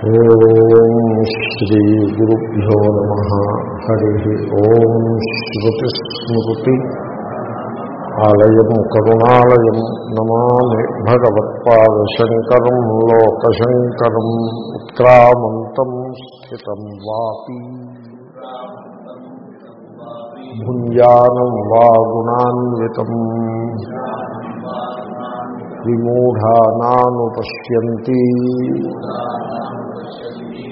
ఓం శ్రీ గురుభ్యో నమ. హరి ఓం శ్రుతిస్మృతి ఆలయం కరుణాలయం నమామి భగవత్పాదశంకరం లోకశంకరం ఉత్క్రామంతం స్థితం వాపి. భుంజానం వా గుణాన్వితం విమూఢానాను పశ్యంతి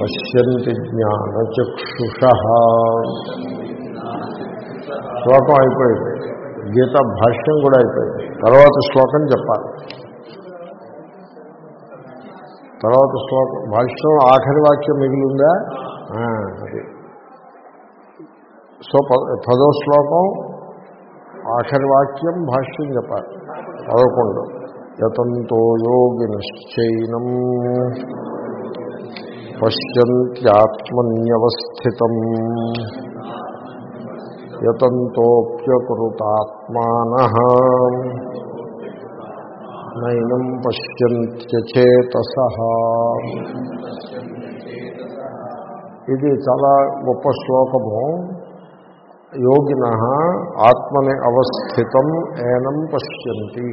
పశ్యంతి జ్ఞానచక్షుష. శ్లోకం అయిపోయింది. గీత భాష్యం కూడా అయిపోయింది. తర్వాత శ్లోకం చెప్పాలి. తర్వాత శ్లోకం భాష్యం ఆఖరి వాక్యం మిగిలిందా? అది. సో పదో శ్లోకం ఆఖరి వాక్యం భాష్యం చెప్పాలి. పదకొండు. యతంతో యోగినశ్చైనం. పశ్యంత్యాత్మన్యవస్థితం యతంతోప్యకృతాత్మాన నైనం పశ్యంత్యచేతస ఇది చాలా గొప్ప శ్లోకము. యోగిన ఆత్మని అవస్థితం ఏనం పశ్యంతి.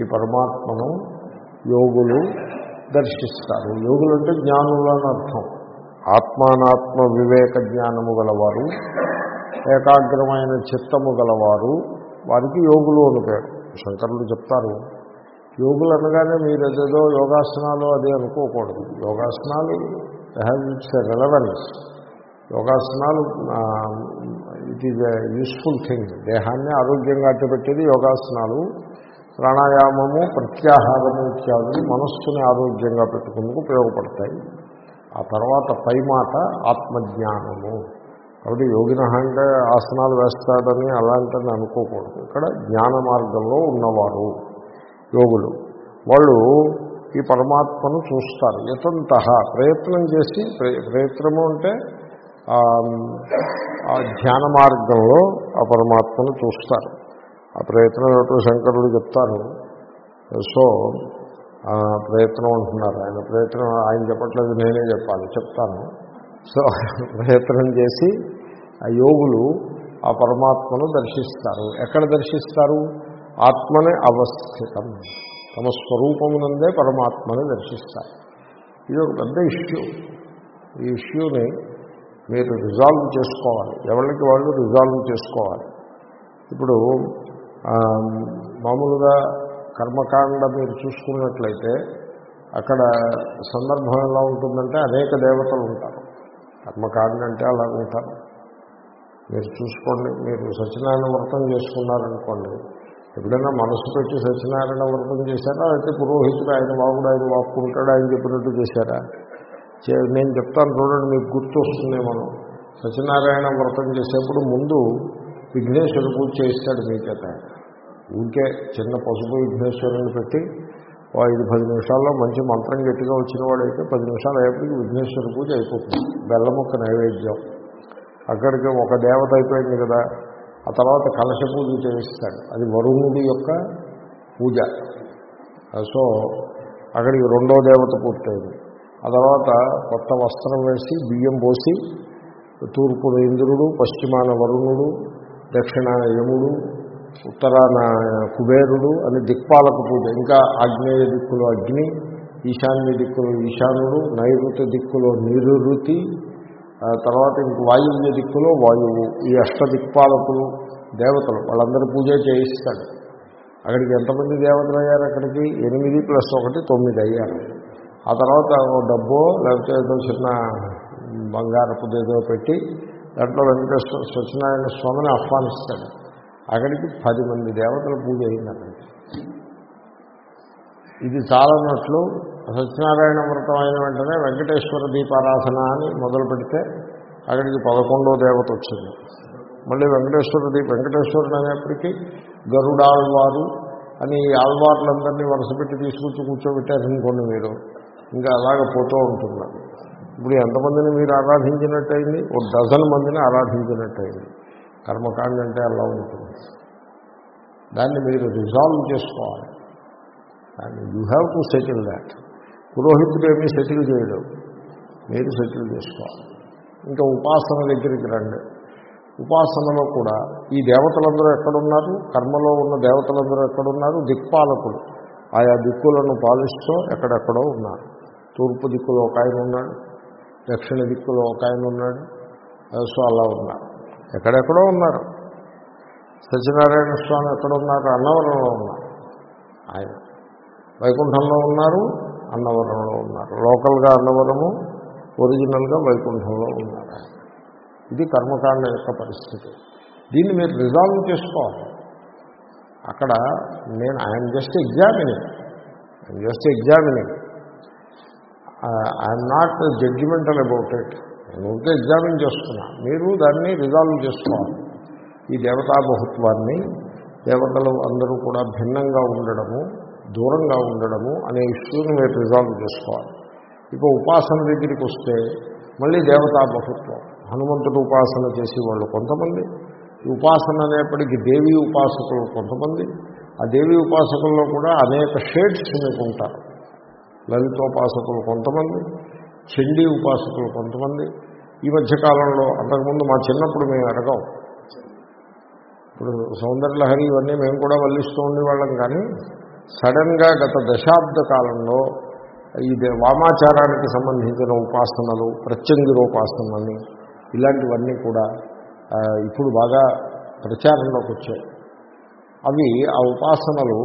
ఈ పరమాత్మను యోగులు దర్శిస్తారు. యోగులు అంటే జ్ఞానులు అని అర్థం. ఆత్మానాత్మ వివేక జ్ఞానము గలవారు ఏకాగ్రమైన చిత్తము గలవారు వారికి యోగులు అని పేరు శంకరులు చెప్తారు యోగులు అనగానే మీరు ఏదేదో యోగాసనాలు అది అనుకోకూడదు. యోగాసనాలు హ్యావ్ ఇట్స్ రెలవెన్స్ యోగాసనాలు it is a useful thing దేహాన్ని ఆరోగ్యంగా అట్టబెట్టేది యోగాసనాలు. ప్రాణాయామము ప్రత్యాహారము ఇత్యాదులు మనస్సుని ఆరోగ్యంగా పెట్టుకుందుకు ఉపయోగపడతాయి. ఆ తర్వాత పై మాట ఆత్మజ్ఞానము. కాబట్టి యోగిన అంటే ఆసనాలు వేస్తాడని అలాంటిది అనుకోకూడదు. ఇక్కడ జ్ఞాన మార్గంలో ఉన్నవారు యోగులు. వాళ్ళు ఈ పరమాత్మను చూస్తారు. యతంత ప్రయత్నం చేసి ప్ర- ప్రయత్నము అంటే ఆ ధ్యాన మార్గంలో ఆ పరమాత్మను చూస్తారు. ఆ ప్రయత్నం ఏమిటో శంకరుడు చెప్తారు. సో ఆ ప్రయత్నం అంటున్నారు. ఆయన ప్రయత్నం ఆయన చెప్పట్లేదు నేనే చెప్పాలి చెప్తాను. సో ప్రయత్నం చేసి ఆ యోగులు ఆ పరమాత్మను దర్శిస్తారు. ఎక్కడ దర్శిస్తారు? ఆత్మనే అవస్థితం. తమ స్వరూపమునందే పరమాత్మని దర్శిస్తారు. ఇది ఒక పెద్ద ఇష్యూ. ఈ ఇష్యూని మీరు రిజాల్వ్ చేసుకోవాలి. ఎవరికి వాళ్ళు రిజాల్వ్ చేసుకోవాలి. ఇప్పుడు మామూలుగా కర్మకాండ మీరు చూసుకున్నట్లయితే అక్కడ సందర్భం ఎలా ఉంటుందంటే అనేక దేవతలు ఉంటారు. కర్మకాండ అంటే అలా ఉంటారు. మీరు చూసుకోండి మీరు సత్యనారాయణ వ్రతం చేసుకున్నారనుకోండి ఎప్పుడైనా మనసు పెట్టి సత్యనారాయణ వ్రతం చేశారా? అయితే పురోహితుడు ఆయన బాగుడు ఆయన వాక్కుంటాడు ఆయన చెప్పినట్టు చేశారా? చే- నేను చెప్తాను చూడండి మీకు గుర్తు మనం సత్యనారాయణ వ్రతం చేసేప్పుడు ముందు విఘ్నేశ్వరుడు పూజ చేస్తాడు మీ చేత. ఊరికే చిన్న పసుపు విఘ్నేశ్వరుని పెట్టి ఐదు పది నిమిషాల్లో మంచి మంత్రం గట్టిగా వచ్చిన వాడైతే పది నిమిషాలు అయ్యేప్పటికి విఘ్నేశ్వర పూజ అయిపోతుంది. బెల్లముక్క నైవేద్యం. అక్కడికి ఒక దేవత అయిపోయింది కదా ఆ తర్వాత కలశ పూజ చేయిస్తాడు. అది వరుణుడి యొక్క పూజ. సో అక్కడికి రెండో దేవత పూర్తయింది ఆ తర్వాత కొత్త వస్త్రం వేసి బియ్యం పోసి తూర్పున ఇంద్రుడు పశ్చిమాన వరుణుడు దక్షిణాన యముడు ఉత్తరాన కుబేరుడు అని దిక్పాలక పూజ. ఇంకా ఆగ్నేయ దిక్కులో అగ్ని ఈశాన్య దిక్కులో ఈశానుడు నైరుతి దిక్కులో నిరుతి ఆ తర్వాత ఇంక వాయువ్య దిక్కులో వాయువు. ఈ అష్టదిక్పాలకులు దేవతలు వాళ్ళందరూ పూజ చేయిస్తాడు అక్కడికి ఎంతమంది దేవతలు అయ్యారు అక్కడికి? ఎనిమిది ప్లస్ ఒకటి తొమ్మిది అయ్యారు. ఆ తర్వాత ఓ డబ్బో లేకపోతే ఏదో చిన్న బంగారపు ఏదో పెట్టి దాంట్లో వెంకటేశ్వర సత్యనారాయణ స్వామిని ఆహ్వానిస్తాడు. అక్కడికి పది మంది దేవతల పూజ అయింది అక్కడికి ఇది చాలన్నట్లు సత్యనారాయణ వ్రతం అయిన వెంటనే వెంకటేశ్వర దీపారాధన అని మొదలు పెడితే అక్కడికి పదకొండో దేవత వచ్చింది. మళ్ళీ వెంకటేశ్వర దీప వెంకటేశ్వరుడు అనేప్పటికీ గరుడాళ్వారు అని ఈ ఆళ్వార్లందరినీ వరుసపెట్టి తీసుకొచ్చి కూర్చోబెట్టారనుకోండి మీరు. ఇంకా అలాగ పోతూ ఉంటున్నారు. ఇప్పుడు ఎంతమందిని మీరు ఆరాధించినట్టయింది? ఒక డజన్ మందిని ఆరాధించినట్టయింది. కర్మకాండ అంటే అలా ఉంటుంది. దాన్ని మీరు రిజాల్వ్ చేసుకోవాలి. దాన్ని you have to settle that పురోహితుడు ఏమీ సెటిల్ చేయడు మీరు సెటిల్ చేసుకోవాలి. ఇంకా ఉపాసన దగ్గరికి రండి. ఉపాసనలో కూడా ఈ దేవతలందరూ ఎక్కడున్నారు? కర్మలో ఉన్న దేవతలందరూ ఎక్కడున్నారు? దిక్పాలకులు. ఆయా దిక్కులను పాలిస్తూ ఎక్కడెక్కడో ఉన్నారు. తూర్పు దిక్కులో ఒక ఆయన ఉన్నాడు. దక్షిణ దిక్కులో ఒక ఆయన ఉన్నాడు. సో అలా ఉన్నారు. ఎక్కడెక్కడో ఉన్నారు. సత్యనారాయణ స్వామి ఎక్కడ ఉన్నారు అన్నవరంలో ఉన్నారు. ఆయన వైకుంఠంలో ఉన్నారు అన్నవరంలో ఉన్నారు. లోకల్గా అన్నవరము ఒరిజినల్గా వైకుంఠంలో ఉన్నారు ఆయన. ఇది కర్మకాండ యొక్క పరిస్థితి. దీన్ని మీరు రిజాల్వ్ చేసుకోవాలి. అక్కడ నేను I'm just examining I'm just examining I'm not judgemental about it నేను ఉంటే ఎగ్జామిన్ చేస్తున్నా. మీరు దాన్ని రిజాల్వ్ చేసుకోవాలి. ఈ దేవతా బహుత్వాన్ని దేవతలు అందరూ కూడా భిన్నంగా ఉండడము దూరంగా ఉండడము అనే ఇష్యూని మీరు రిజాల్వ్ చేసుకోవాలి. ఇక ఉపాసన దగ్గరికి వస్తే మళ్ళీ దేవతా బహుత్వం హనుమంతుడు ఉపాసన చేసేవాళ్ళు కొంతమంది ఉపాసన అనేప్పటికీ దేవీ ఉపాసకులు కొంతమంది. ఆ దేవీ ఉపాసకుల్లో కూడా అనేక షేడ్స్ మీకు ఉంటారు లలితోపాసకులు కొంతమంది చండీ ఉపాసకులు కొంతమంది ఈ మధ్యకాలంలో అంతకుముందు మా చిన్నప్పుడు మేము అడగం. ఇప్పుడు సౌందర్యలహరి ఇవన్నీ మేము కూడా వల్లిస్తూ ఉండేవాళ్ళం కానీ సడన్గా గత దశాబ్ద కాలంలో ఇది వామాచారానికి సంబంధించిన ఉపాసనలు ప్రత్యంగిరోపాసనలు ఇలాంటివన్నీ కూడా ఇప్పుడు బాగా ప్రచారంలోకి వచ్చాయి. అవి ఆ ఉపాసనలు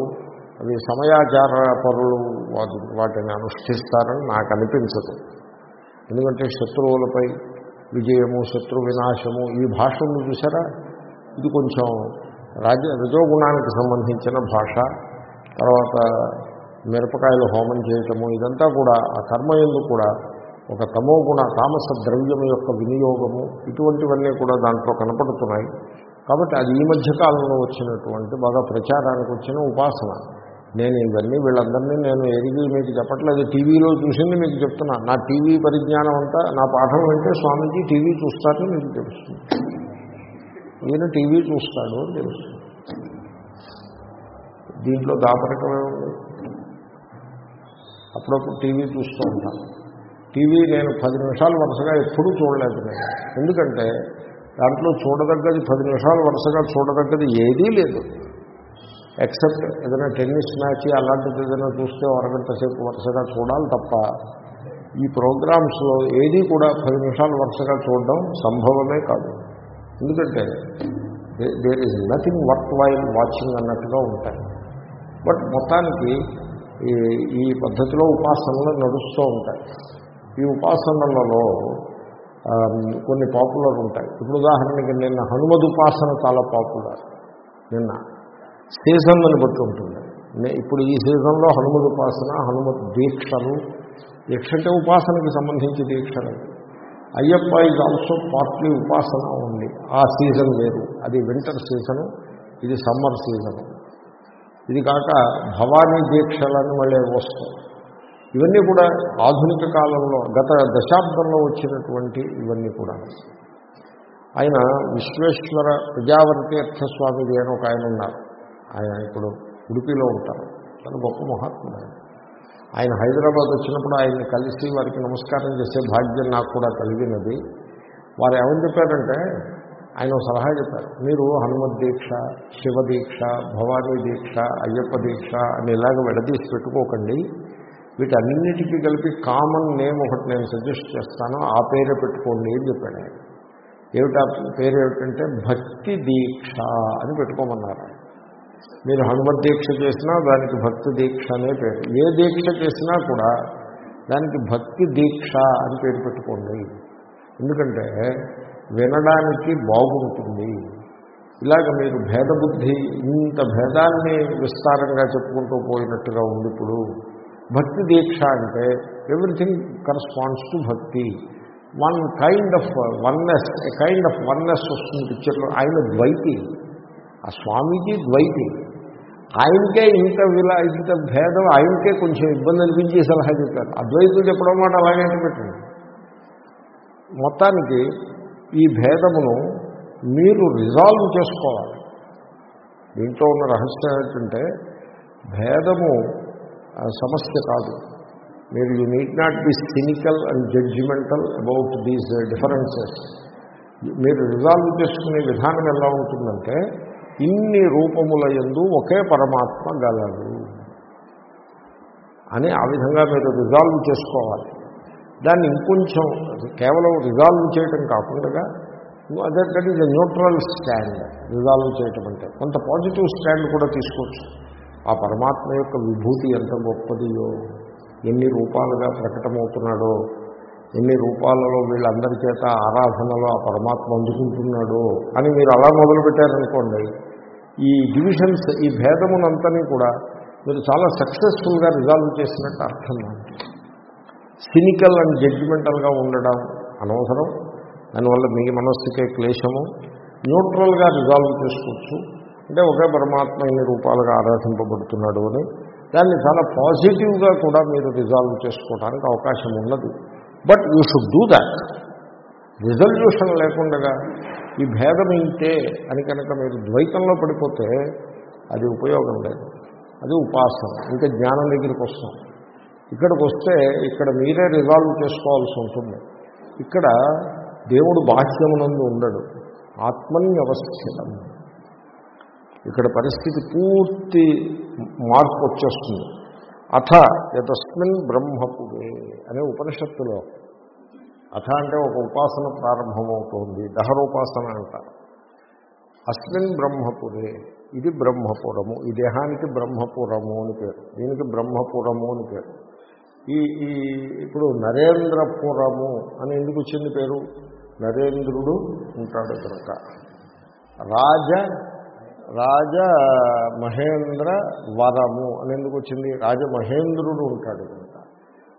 అవి సమయాచార పరులు వాటిని అనుష్ఠిస్తారని నాకు అనిపించదు. ఎందుకంటే శత్రువులపై విజయము శత్రు వినాశము ఈ భాష ఉంది చూసారా ఇది కొంచెం రాజ రజోగుణానికి సంబంధించిన భాష. తర్వాత మిరపకాయలు హోమం చేయటము ఇదంతా కూడా ఆ కర్మయందు కూడా ఒక తమోగుణ తామస ద్రవ్యం యొక్క వినియోగము ఇటువంటివన్నీ కూడా దాంట్లో కనపడుతున్నాయి. కాబట్టి అది ఈ మధ్య కాలంలో వచ్చినటువంటి బాగా ప్రచారానికి వచ్చిన ఉపాసన. నేను ఇవన్నీ వీళ్ళందరినీ నేను ఎరిగి మీకు చెప్పట్లేదు. టీవీలో చూసింది మీకు చెప్తున్నా. నా టీవీ పరిజ్ఞానం అంతా నా పాఠం అంటే స్వామీజీ టీవీ చూస్తారని మీకు తెలుస్తుంది. ఈయన టీవీ చూస్తాడు అని తెలుస్తుంది. దీంట్లో దాపరకమే ఉంది అప్పుడప్పుడు టీవీ చూస్తూ ఉంటాను టీవీ నేను పది నిమిషాలు వరుసగా ఎప్పుడూ చూడలేదు నేను. ఎందుకంటే దాంట్లో చూడదగ్గది పది నిమిషాలు వరుసగా చూడదగ్గది ఏదీ లేదు. ఎక్సెప్ట్ ఏదైనా టెన్నిస్ మ్యాచ్ అలాంటిది ఏదైనా చూస్తే అరగంట సేపు వరుసగా చూడాలి తప్ప ఈ ప్రోగ్రామ్స్లో ఏది కూడా పది నిమిషాలు వరుసగా చూడడం సంభవమే కాదు. ఎందుకంటే there is nothing worthwhile watching అన్నట్టుగా ఉంటాయి. బట్ మొత్తానికి ఈ ఈ పద్ధతిలో ఉపాసనలు నడుస్తూ ఉంటాయి. ఈ ఉపాసనలలో కొన్ని పాపులర్ ఉంటాయి. ఇప్పుడు ఉదాహరణకి నిన్న హనుమద్ ఉపాసన చాలా పాపులర్ నిన్న సీజన్ అని బట్టి ఉంటుంది. ఇప్పుడు ఈ సీజన్లో హనుమద్ ఉపాసన హనుమత్ దీక్షలు దీక్ష అంటే ఉపాసనకి సంబంధించి దీక్షలు. అయ్యప్ప ఇది ఆల్సో పార్ట్లీ ఉపాసన ఉంది ఆ సీజన్ వేరు. అది వింటర్ సీజను ఇది సమ్మర్ సీజను. ఇది కాక భవానీ దీక్షలని మళ్ళీ వస్తాయి. ఇవన్నీ కూడా ఆధునిక కాలంలో గత దశాబ్దంలో వచ్చినటువంటి ఇవన్నీ కూడా. ఆయన విశ్వేశ్వర ప్రజావతి తీర్థస్వామిది అని ఒక ఆయన ఉన్నారు. ఆయన ఇప్పుడు ఉడిపిలో ఉంటారు. చాలా గొప్ప మహాత్ముడు ఆయన. ఆయన హైదరాబాద్ వచ్చినప్పుడు ఆయన్ని కలిసి వారికి నమస్కారం చేసే భాగ్యం నాకు కూడా కలిగినది. వారు ఏమని చెప్పారంటే ఆయన సలహా చెప్పారు. మీరు హనుమద్ దీక్ష శివ దీక్ష భవానీ దీక్ష అయ్యప్ప దీక్ష అని ఇలాగ విడదీసి పెట్టుకోకండి. వీటన్నిటికీ కలిపి కామన్ నేమ్ ఒకటి నేను సజెస్ట్ చేస్తాను. ఆ పేరే పెట్టుకోండి అని చెప్పాడు ఆయన. ఏమిటా పేరు ఏమిటంటే భక్తి దీక్ష అని పెట్టుకోమన్నారు ఆయన. మీరు హనుమత్ దీక్ష చేసినా దానికి భక్తి దీక్ష అనే పేరు. ఏ దీక్ష చేసినా కూడా దానికి భక్తి దీక్ష అని పేరు పెట్టుకోండి. ఎందుకంటే వినడానికి బాగుంటుంది. ఇలాగ మీరు భేదబుద్ధి ఇంత భేదాన్ని విస్తారంగా చెప్పుకుంటూ పోయినట్టుగా ఉంది ఇప్పుడు. భక్తి దీక్ష అంటే ఎవ్రీథింగ్ కరస్పాండ్స్ టు భక్తి. One kind of oneness a kind of oneness వస్తుంది పిక్చర్లో. ఆయన ద్వైతి. ఆ స్వామీజీ ద్వైతి. ఆయనకే ఇంత విలా ఇంత భేదం ఆయనకే కొంచెం ఇబ్బంది అనిపించే సలహా చెప్పారు. అద్వైతులు చెప్పడం మాట అలాగే పెట్టండి. మొత్తానికి ఈ భేదమును మీరు రిజాల్వ్ చేసుకోవాలి. దీంట్లో ఉన్న రహస్యం ఏంటంటే భేదము సమస్య కాదు. మీరు you need not be cynical and judgemental about these differences మీరు రిజాల్వ్ చేసుకునే విధానం ఎలా ఉంటుందంటే ఇన్ని రూపముల ఎందు ఒకే పరమాత్మ గలదు. అని ఆ విధంగా మీరు రిజాల్వ్ చేసుకోవాలి. దాన్ని ఇంకొంచెం కేవలం రిజాల్వ్ చేయటం కాకుండా అదే that is neutral stand resolve చేయటం అంటే కొంత పాజిటివ్ స్టాండ్ కూడా తీసుకోవచ్చు. ఆ పరమాత్మ యొక్క విభూతి ఎంత గొప్పదియో ఎన్ని రూపాలుగా ప్రకటమవుతున్నాడో ఎన్ని రూపాలలో వీళ్ళందరి చేత ఆరాధనలో ఆ పరమాత్మ అందుకుంటున్నాడో అని మీరు అలా మొదలుపెట్టారనుకోండి ఈ డివిజన్స్ ఈ భేదమునంతని కూడా మీరు చాలా సక్సెస్ఫుల్గా రిజాల్వ్ చేసినట్టు అర్థం సినికల్ అండ్ జడ్జిమెంటల్గా ఉండడం అనవసరం. దానివల్ల మీ మనస్సుకే క్లేశము. న్యూట్రల్గా రిజాల్వ్ చేసుకోవచ్చు. అంటే ఒకే పరమాత్మ ఇన్ని రూపాలుగా ఆరాధింపబడుతున్నాడు అని. దాన్ని చాలా పాజిటివ్గా కూడా మీరు రిజాల్వ్ చేసుకోవడానికి అవకాశం ఉన్నది. But you should do that resolution లేకుండా ఈ భేదం ఇంతే అని కనుక మీరు ద్వైతంలో పడిపోతే అది ఉపయోగం లేదు. అది ఉపాసన. ఇంకా జ్ఞానం దగ్గరికి వస్తాం. ఇక్కడికి వస్తే ఇక్కడ మీరే రిజాల్వ్ చేసుకోవాల్సి ఉంటుంది. ఇక్కడ దేవుడు బాహ్యమునందు ఉండడు. ఆత్మన్యవస్థితం. ఇక్కడ పరిస్థితి పూర్తి మార్పు వచ్చేస్తుంది. అథ యతస్మిన్ బ్రహ్మపురే అనే ఉపనిషత్తులో అథ అంటే ఒక ఉపాసన ప్రారంభమవుతోంది దహరోపాసన అంటారు. అస్మిన్ బ్రహ్మపురే ఇది బ్రహ్మపురము ఈ దేహానికి బ్రహ్మపురము అని పేరు దీనికి బ్రహ్మపురము అని పేరు. ఈ ఈ ఇప్పుడు నరేంద్రపురము అని ఎందుకు వచ్చింది పేరు? నరేంద్రుడు ఉంటాడు కనుక. రాజ రాజ మహేంద్ర వరము అని ఎందుకు వచ్చింది? రాజ మహేంద్రుడు ఉంటాడు కనుక.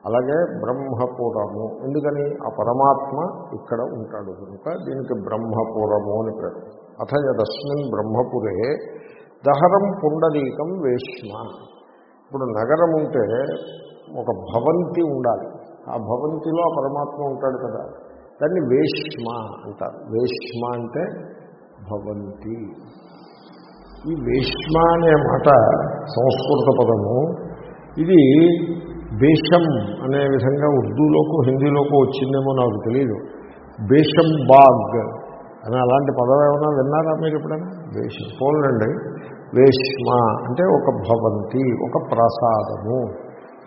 అలాగే బ్రహ్మపురము. ఎందుకని? ఆ పరమాత్మ ఇక్కడ ఉంటాడు కనుక దీనికి బ్రహ్మపురము అని పేరు. అథ యదస్మిన్ బ్రహ్మపురే దహరం పుండరీకం వేష్మ ఇప్పుడు నగరం ఉంటే ఒక భవంతి ఉండాలి. ఆ భవంతిలో ఆ పరమాత్మ ఉంటాడు కదా. దాన్ని వేష్మ అంటారు. వేష్మ అంటే భవంతి. ఈ వేష్మ అనే మాట సంస్కృత పదము. ఇది బేషం అనే విధంగా ఉర్దూలోకి హిందీలోకి వచ్చిందేమో నాకు తెలియదు బేషం బాగ్ అని అలాంటి పదం ఏమైనా విన్నారా మీరు ఎప్పుడైనా? వేషం పోలండి. వేష్మ అంటే ఒక భవంతి ఒక ప్రసాదము.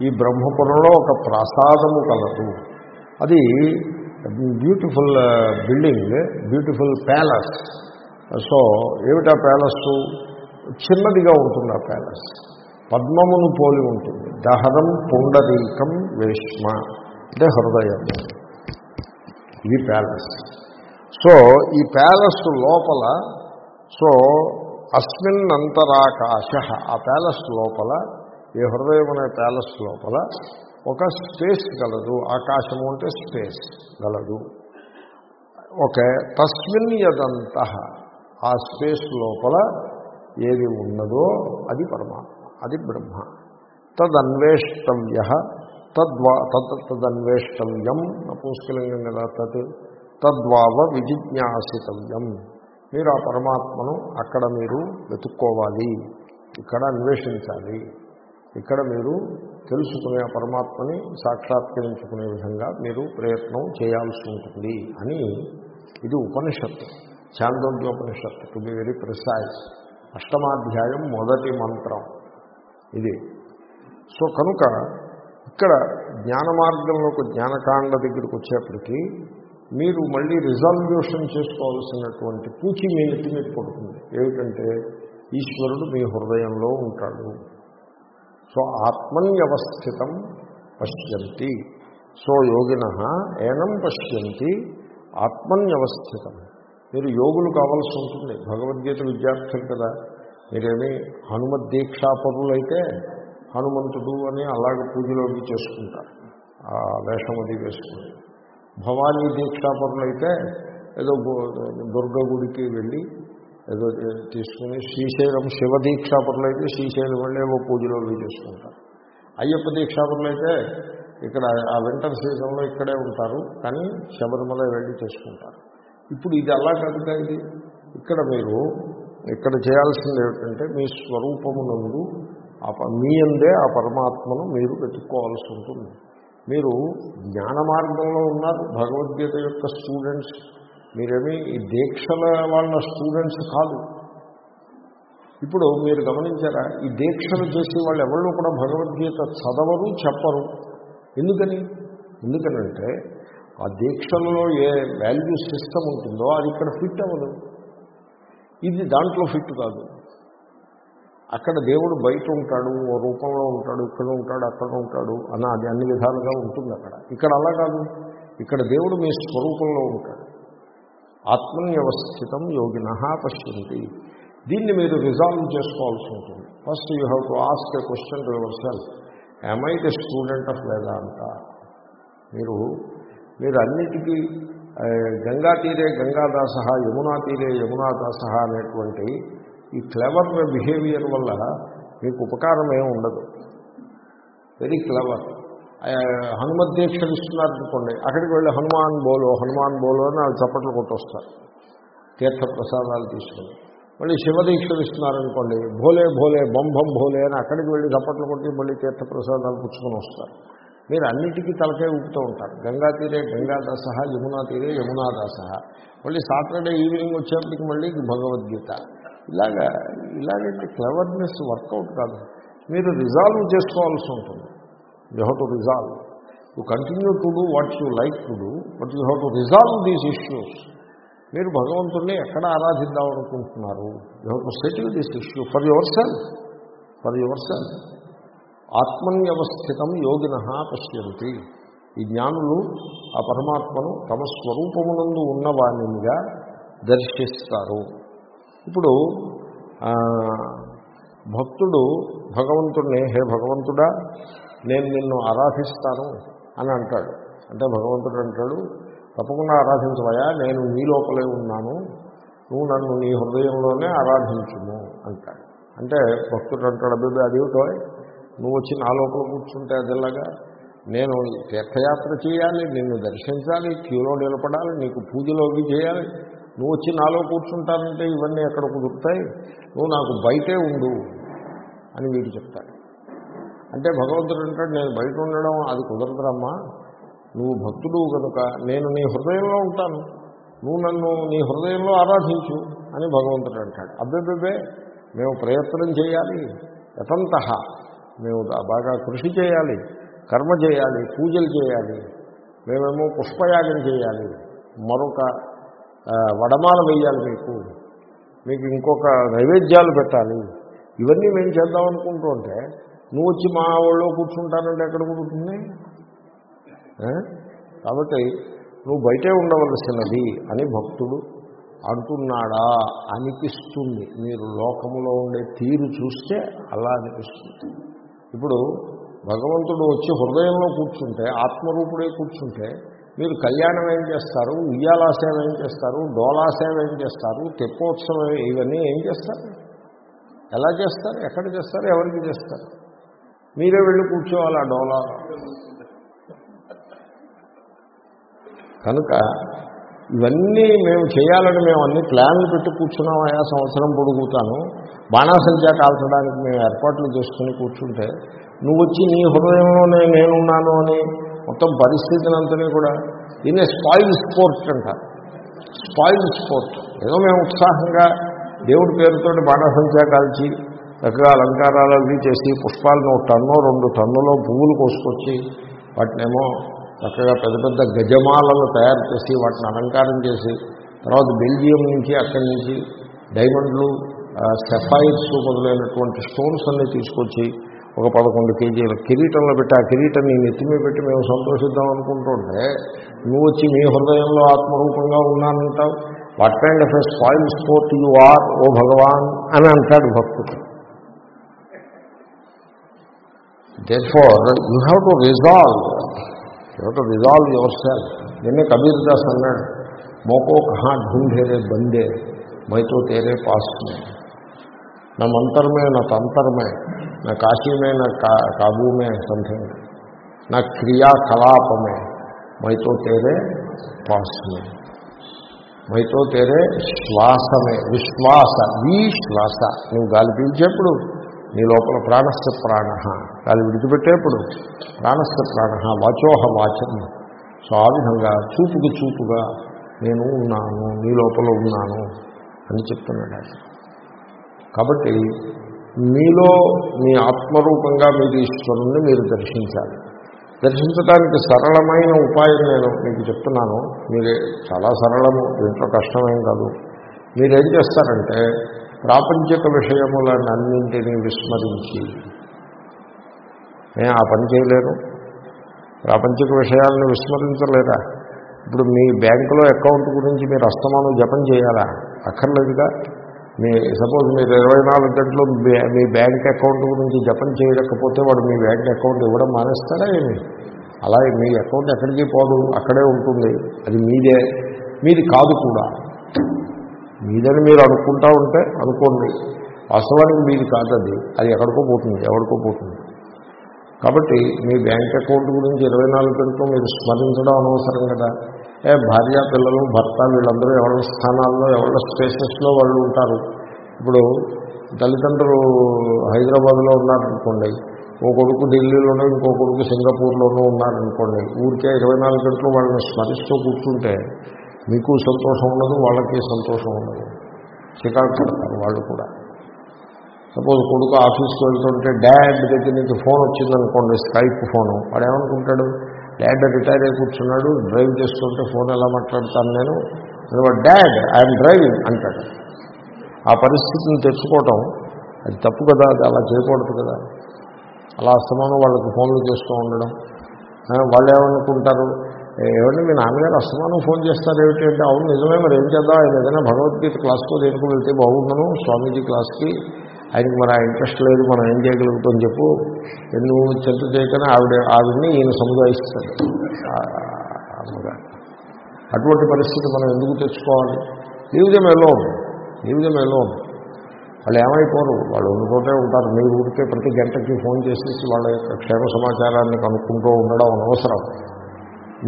ఈ బ్రహ్మపురంలో ఒక ప్రసాదము కలదు. అది beautiful building beautiful palace. So ఏమిటా ప్యాలెస్ చిన్నదిగా ఉంటుంది ఆ ప్యాలెస్. పద్మమును పోలి ఉంటుంది. దహరం పుండరీకం వేష్మ అంటే హృదయం. ఇది ప్యాలెస్. సో ఈ ప్యాలెస్ లోపల సో అస్మిన్ అంతరాకాశ ఆ ప్యాలెస్ లోపల ఈ హృదయం అనే ప్యాలెస్ లోపల ఒక స్పేస్ గలదు. ఆకాశము అంటే స్పేస్ గలదు. ఓకే తస్మిన్ యదంత ఆ స్పేస్ లోపల ఏది ఉన్నదో అది పరమాత్మ. అది బ్రహ్మ. తదన్వేష్టవ్య తద్వా తద్ తదన్వేష్టవ్యం నపుంస్కలింగం కదా తత్ తద్వావ విజిజ్ఞాసితవ్యం. మీరు ఆ పరమాత్మను అక్కడ మీరు వెతుక్కోవాలి. ఇక్కడ అన్వేషించాలి. ఇక్కడ మీరు తెలుసుకునే ఆ పరమాత్మని సాక్షాత్కరించుకునే విధంగా మీరు ప్రయత్నం చేయాల్సి ఉంటుంది అని ఇది ఉపనిషత్తు. చాందోగ్యోపనిషత్తు టు బి వెరీ ప్రిసైజ్ అష్టమాధ్యాయం మొదటి మంత్రం. ఇది. సో కనుక ఇక్కడ జ్ఞాన మార్గంలోకి జ్ఞానకాండ దగ్గరికి వచ్చేప్పటికీ మీరు మళ్ళీ రిజల్యూషన్ చేసుకోవాల్సినటువంటి పూచి మీ నెత్తి మీద పడుతుంది. ఏమిటంటే ఈశ్వరుడు మీ హృదయంలో ఉంటాడు. సో ఆత్మన్యవస్థితం పశ్యంతి. సో యోగిన ఏనం పశ్యంతి ఆత్మన్యవస్థితం మీరు యోగులు కావాల్సి ఉంటుంది. భగవద్గీత విద్యార్థులు కదా. మీరేమి హనుమద్ దీక్షాపరులైతే హనుమంతుడు అని అలాగే పూజలోకి చేసుకుంటారు. ఆ వేషమది వేసుకుని. భవానీ దీక్షాపరులైతే ఏదో దుర్గ గుడికి వెళ్ళి ఏదో తీసుకుని శ్రీశైలం శివ దీక్షాపరులైతే శ్రీశైలం వెళ్ళి ఏవో పూజలోకి చేసుకుంటారు. అయ్యప్ప దీక్షాపరులైతే ఇక్కడ ఆ వింటర్ సీజన్లో ఇక్కడే ఉంటారు కానీ శబరిమల వెళ్ళి చేసుకుంటారు. ఇప్పుడు ఇది అలా కాదుగా ఇది. ఇక్కడ మీరు ఇక్కడ చేయాల్సింది ఏమిటంటే మీ స్వరూపమునందు ఆ ప- మీ అందే ఆ పరమాత్మను మీరు వెతుక్కోవాల్సి ఉంటుంది. మీరు జ్ఞాన మార్గంలో ఉన్నారు భగవద్గీత యొక్క స్టూడెంట్స్. మీరేమీ ఈ దీక్షల వాళ్ళ స్టూడెంట్స్ కాదు. ఇప్పుడు మీరు గమనించారా ఈ దీక్షలు చేసే వాళ్ళు ఎవరు కూడా భగవద్గీత చదవరు చెప్పరు. ఎందుకని? ఎందుకనంటే ఆ దీక్షలలో ఏ వాల్యూ సిస్టమ్ ఉంటుందో అది ఇక్కడ ఫిట్ అవ్వదు. ఇది దాంట్లో ఫిట్ కాదు. అక్కడ దేవుడు బయట ఉంటాడు ఓ రూపంలో ఉంటాడు ఇక్కడ ఉంటాడు అక్కడ ఉంటాడు అని అది అన్ని విధాలుగా ఉంటుంది అక్కడ. ఇక్కడ అలా కాదు. ఇక్కడ దేవుడు మీ స్వరూపంలో ఉంటాడు. ఆత్మన్యవస్థితం యోగిన పశ్యంతి. దీన్ని మీరు రిజాల్వ్ చేసుకోవాల్సి ఉంటుంది. First you have to ask a question to yourself I the student of Vedanta మీరు మీరు అన్నిటికీ గంగా తీరే గంగాదాస యమునా తీరే యమునాదాస అనేటువంటి ఈ క్లెవర్ బిహేవియర్ వల్ల మీకు ఉపకారం ఏమి ఉండదు. వెరీ క్లెవర్ హనుమత్ దీక్షలు ఇస్తున్నారనుకోండి అక్కడికి వెళ్ళి హనుమాన్ బోలో హనుమాన్ బోలో అని వాళ్ళు చప్పట్లు కొట్టొస్తారు. తీర్థ ప్రసాదాలు తీసుకుని. మళ్ళీ శివదీక్షలు ఇస్తున్నారనుకోండి భోలే భోలే బంభం భోలే అని అక్కడికి వెళ్ళి చప్పట్లు కొట్టి మళ్ళీ తీర్థ ప్రసాదాలు పుచ్చుకొని వస్తారు. మీరు అన్నిటికీ తలకే ఊపుతూ ఉంటారు. గంగా తీరే గంగాదాస యమునా తీరే యమునాదాస మళ్ళీ సాటర్డే ఈవినింగ్ వచ్చేప్పటికి మళ్ళీ భగవద్గీత. ఇలాగా ఇలాగంటే క్లెవర్నెస్ వర్కౌట్ కాదు. మీరు రిజాల్వ్ చేసుకోవాల్సి ఉంటుంది. You have to resolve. You continue to do what you like to do but you have to resolve these issues. మీరు భగవంతుణ్ణి ఎక్కడ ఆరాధిద్దాం అనుకుంటున్నారు you have to settle this issue for yourself. For yourself. ఆత్మన్యవస్థితం యోగిన పశ్యంతి. ఈ జ్ఞానులు ఆ పరమాత్మను తమ స్వరూపమునందు ఉన్నవాణిగా దర్శిస్తారు. ఇప్పుడు భక్తుడు భగవంతుడిని హే భగవంతుడా నేను నిన్ను ఆరాధిస్తాను అని అంటాడు. అంటే భగవంతుడు అంటాడు తప్పకుండా ఆరాధించవయా నేను నీ లోపలే ఉన్నాను నువ్వు నన్ను నీ హృదయంలోనే ఆరాధించుము అంటాడు. అంటే భక్తుడు అంటాడు అబ్బాయి అదేమిటో నువ్వు వచ్చి నా లోపల కూర్చుంటే అదిలాగా నేను తీర్థయాత్ర చేయాలి నిన్ను దర్శించాలి క్యూలో నిలబడాలి నీకు పూజలు అవి చేయాలి. నువ్వు వచ్చి నాలో కూర్చుంటానంటే ఇవన్నీ ఎక్కడ కుదురుతాయి? నువ్వు నాకు బయటే ఉండు అని వీడు చెప్తాడు. అంటే భగవంతుడు అంటాడు నేను బయట ఉండడం అది కుదరదురమ్మా. నువ్వు భక్తుడు కనుక నేను నీ హృదయంలో ఉంటాను. నువ్వు నన్ను నీ హృదయంలో ఆరాధించు అని భగవంతుడు అంటాడు. అబ్బెబ్బెబ్బే మేము ప్రయత్నం చేయాలి. యతంత. మేము బాగా కృషి చేయాలి కర్మ చేయాలి పూజలు చేయాలి మేమేమో పుష్పయాగం చేయాలి మరొక వడమాల వేయాలి మీకు మీకు ఇంకొక నైవేద్యాలు పెట్టాలి ఇవన్నీ మేము చేద్దాం అనుకుంటూ ఉంటే నువ్వు వచ్చి మా ఊళ్ళో కూర్చుంటానంటే ఎక్కడ కుదురుతుంది? కాబట్టి నువ్వు బయటే ఉండవలసినది అని భక్తుడు అంటున్నాడా? అనిపిస్తుంది. మీరు లోకంలో ఉండే తీరు చూస్తే అలా అనిపిస్తుంది. ఇప్పుడు భగవంతుడు వచ్చి హృదయంలో కూర్చుంటే ఆత్మరూపుడే కూర్చుంటే మీరు కళ్యాణం ఏం చేస్తారు? ఉయ్యాలాసేవ ఏం చేస్తారు? డోలాసేవ ఏం చేస్తారు? తెప్పోత్సవం ఇవన్నీ ఏం చేస్తారు? ఎలా చేస్తారు? ఎక్కడ చేస్తారు? ఎవరికి చేస్తారు? మీరే వెళ్ళి కూర్చోవాలి ఆ డోలా. కనుక ఇవన్నీ మేము చేయాలని మేము అన్ని ప్లాన్లు పెట్టి కూర్చున్నామయా సంవత్సరం పొడుగుతాను. బాణాసంచా కాల్చడానికి మేము ఏర్పాట్లు చేసుకుని కూర్చుంటే నువ్వు వచ్చి నీ హృదయంలోనే నేనున్నాను అని మొత్తం పరిస్థితిని అంతనే కూడా దీన్నే స్పాయిల్ స్పోర్ట్ అంటారు స్పాయిల్ స్పోర్ట్. ఏదో మేము ఉత్సాహంగా దేవుడి పేరుతో బాణాసంచా కాల్చి చక్కగా అలంకారాలు అవి చేసి పుష్పాలను టన్ను రెండు టన్నులో పువ్వులు కోసుకొచ్చి వాటినేమో చక్కగా పెద్ద పెద్ద గజమాలను తయారు చేసి వాటిని అలంకారం చేసి తర్వాత బెల్జియం నుంచి అక్కడి నుంచి డైమండ్లు సెఫైర్స్ మొదలైనటువంటి స్టోన్స్ అన్ని తీసుకొచ్చి ఒక పదకొండు కేజీల కిరీటంలో పెట్టి ఆ కిరీటం నీ నెత్తిమీ పెట్టి మేము సంతోషిద్దాం అనుకుంటుంటే నువ్వు వచ్చి మీ హృదయంలో ఆత్మరూపంగా ఉన్నానంటావు. What kind of a spoil sport you are O Bhagwan? అని అంటాడు భక్తుడు. Therefore you have to resolve you to resolve yourself నిన్నే కబీర్ దాస్ అన్నాడు మోకో కహా ఢూంఢేరే బందే మైతో తేరే పాస్ మే నా మంతర్మే నా తంతర్మే నా కాశీమే నా కా కాబూమే సంథింగ్. నా క్రియాకలాపమే మైతో తేరే పాస్ మే మైతో తేరే శ్వాసమే విశ్వాస విశ్వాస. నువ్వు గాలి పీల్చేప్పుడు నీ లోపల ప్రాణస్థ ప్రాణ. అది విడిచిపెట్టేప్పుడు ప్రాణస్థ ప్రాణ వాచోహ వాచం. సో ఆ విధంగా చూపుకు చూపుగా నేను ఉన్నాను నీ లోపల ఉన్నాను అని చెప్తున్నాడు ఆయన. కాబట్టి మీలో మీ ఆత్మరూపంగా మీరు ఈశ్వరుణ్ణి మీరు దర్శించాలి. దర్శించడానికి సరళమైన ఉపాయం నేను మీకు చెప్తున్నాను. మీరే చాలా సరళము దీంట్లో కష్టమేం కాదు. మీరేం చేస్తారంటే ప్రాపంచిక విషయములన్నింటినీ విస్మరించి. నేను ఆ పని చేయలేను ప్రాపంచిక విషయాలను విస్మరించలేదా ఇప్పుడు మీ బ్యాంకులో అకౌంట్ గురించి మీరు అస్తమానం జపం చేయాలా? అక్కర్లేదుగా. మీ సపోజ్ మీరు ఇరవై నాలుగు గంటలు మీ- బ్యాంక్ అకౌంట్ గురించి జపం చేయలేకపోతే వాడు మీ బ్యాంక్ అకౌంట్ ఇవ్వడం మానేస్తాడా ఏమి? అలా మీ అకౌంట్ ఎక్కడికి పోదు? అక్కడే ఉంటుంది. అది మీదే. మీది కాదు కూడా. మీదని మీరు అనుకుంటా ఉంటే అనుకోండి. వాస్తవానికి మీది కాదు అది అది ఎక్కడికో పోతుంది ఎవరికో పోతుంది. కాబట్టి మీ బ్యాంక్ అకౌంట్ గురించి ఇరవై నాలుగు గంటలు మీరు స్మరించడం అనవసరం కదా. ఏ భార్య పిల్లలు భర్త వీళ్ళందరూ ఎవరి స్థానాల్లో ఎవరి స్పేసెస్లో వాళ్ళు ఉంటారు. ఇప్పుడు తల్లిదండ్రులు హైదరాబాద్లో ఉన్నారనుకోండి ఓ కొడుకు ఢిల్లీలోనూ ఇంకో కొడుకు సింగపూర్లోనూ ఉన్నారనుకోండి ఊరికే ఇరవై నాలుగు గంటలు వాళ్ళని స్మరిస్తూ కూర్చుంటే మీకు సంతోషం ఉండదు వాళ్ళకి సంతోషం ఉండదు. చికాకు పడతారు వాళ్ళు కూడా. సపోజ్ కొడుకు ఆఫీస్కి వెళ్తుంటే డాడ్ దగ్గర నుంచి ఫోన్ వచ్చిందనుకోండి స్కైప్ ఫోను. వాడు ఏమనుకుంటాడు? డాడ్ రిటైర్ అయి కూర్చున్నాడు డ్రైవ్ చేస్తుంటే ఫోన్ ఎలా మాట్లాడతాను నేను? డాడ్ ఐఎమ్ డ్రైవింగ్ అంటాడు. ఆ పరిస్థితిని తెచ్చుకోవటం అది తప్పు కదా అది అలా చేయకూడదు కదా. అలా అస్తమానం వాళ్ళకి ఫోన్లు చేస్తూ ఉండడం. వాళ్ళు ఏమనుకుంటారు? ఏమంటే మీ నాన్నగారు అస్తమానం ఫోన్ చేస్తారు ఏమిటి అంటే అవును నిజమే మరి ఏం చేద్దాం? ఆయన ఏదైనా భగవద్గీత క్లాస్కో దేనికి వెళ్తే బాగుండను స్వామీజీ క్లాస్కి. ఆయనకి మరి ఆ ఇంట్రెస్ట్ లేదు మనం ఏం చేయగలుగుతాం చెప్పు. నువ్వు చింత చేయకనే ఆవిడ ఆవిడని ఈయన సముదాయిస్తాడు అటువంటి పరిస్థితి మనం ఎందుకు తెచ్చుకోవాలి? Leave them alone leave them alone వాళ్ళు ఏమైపోరు వాళ్ళు ఉండిపోతే ఉంటారు. మీరు ఊరికే ప్రతి గంటకి ఫోన్ చేసేసి వాళ్ళ యొక్క క్షేమ సమాచారాన్ని కనుక్కుంటూ ఉండడం అనవసరం.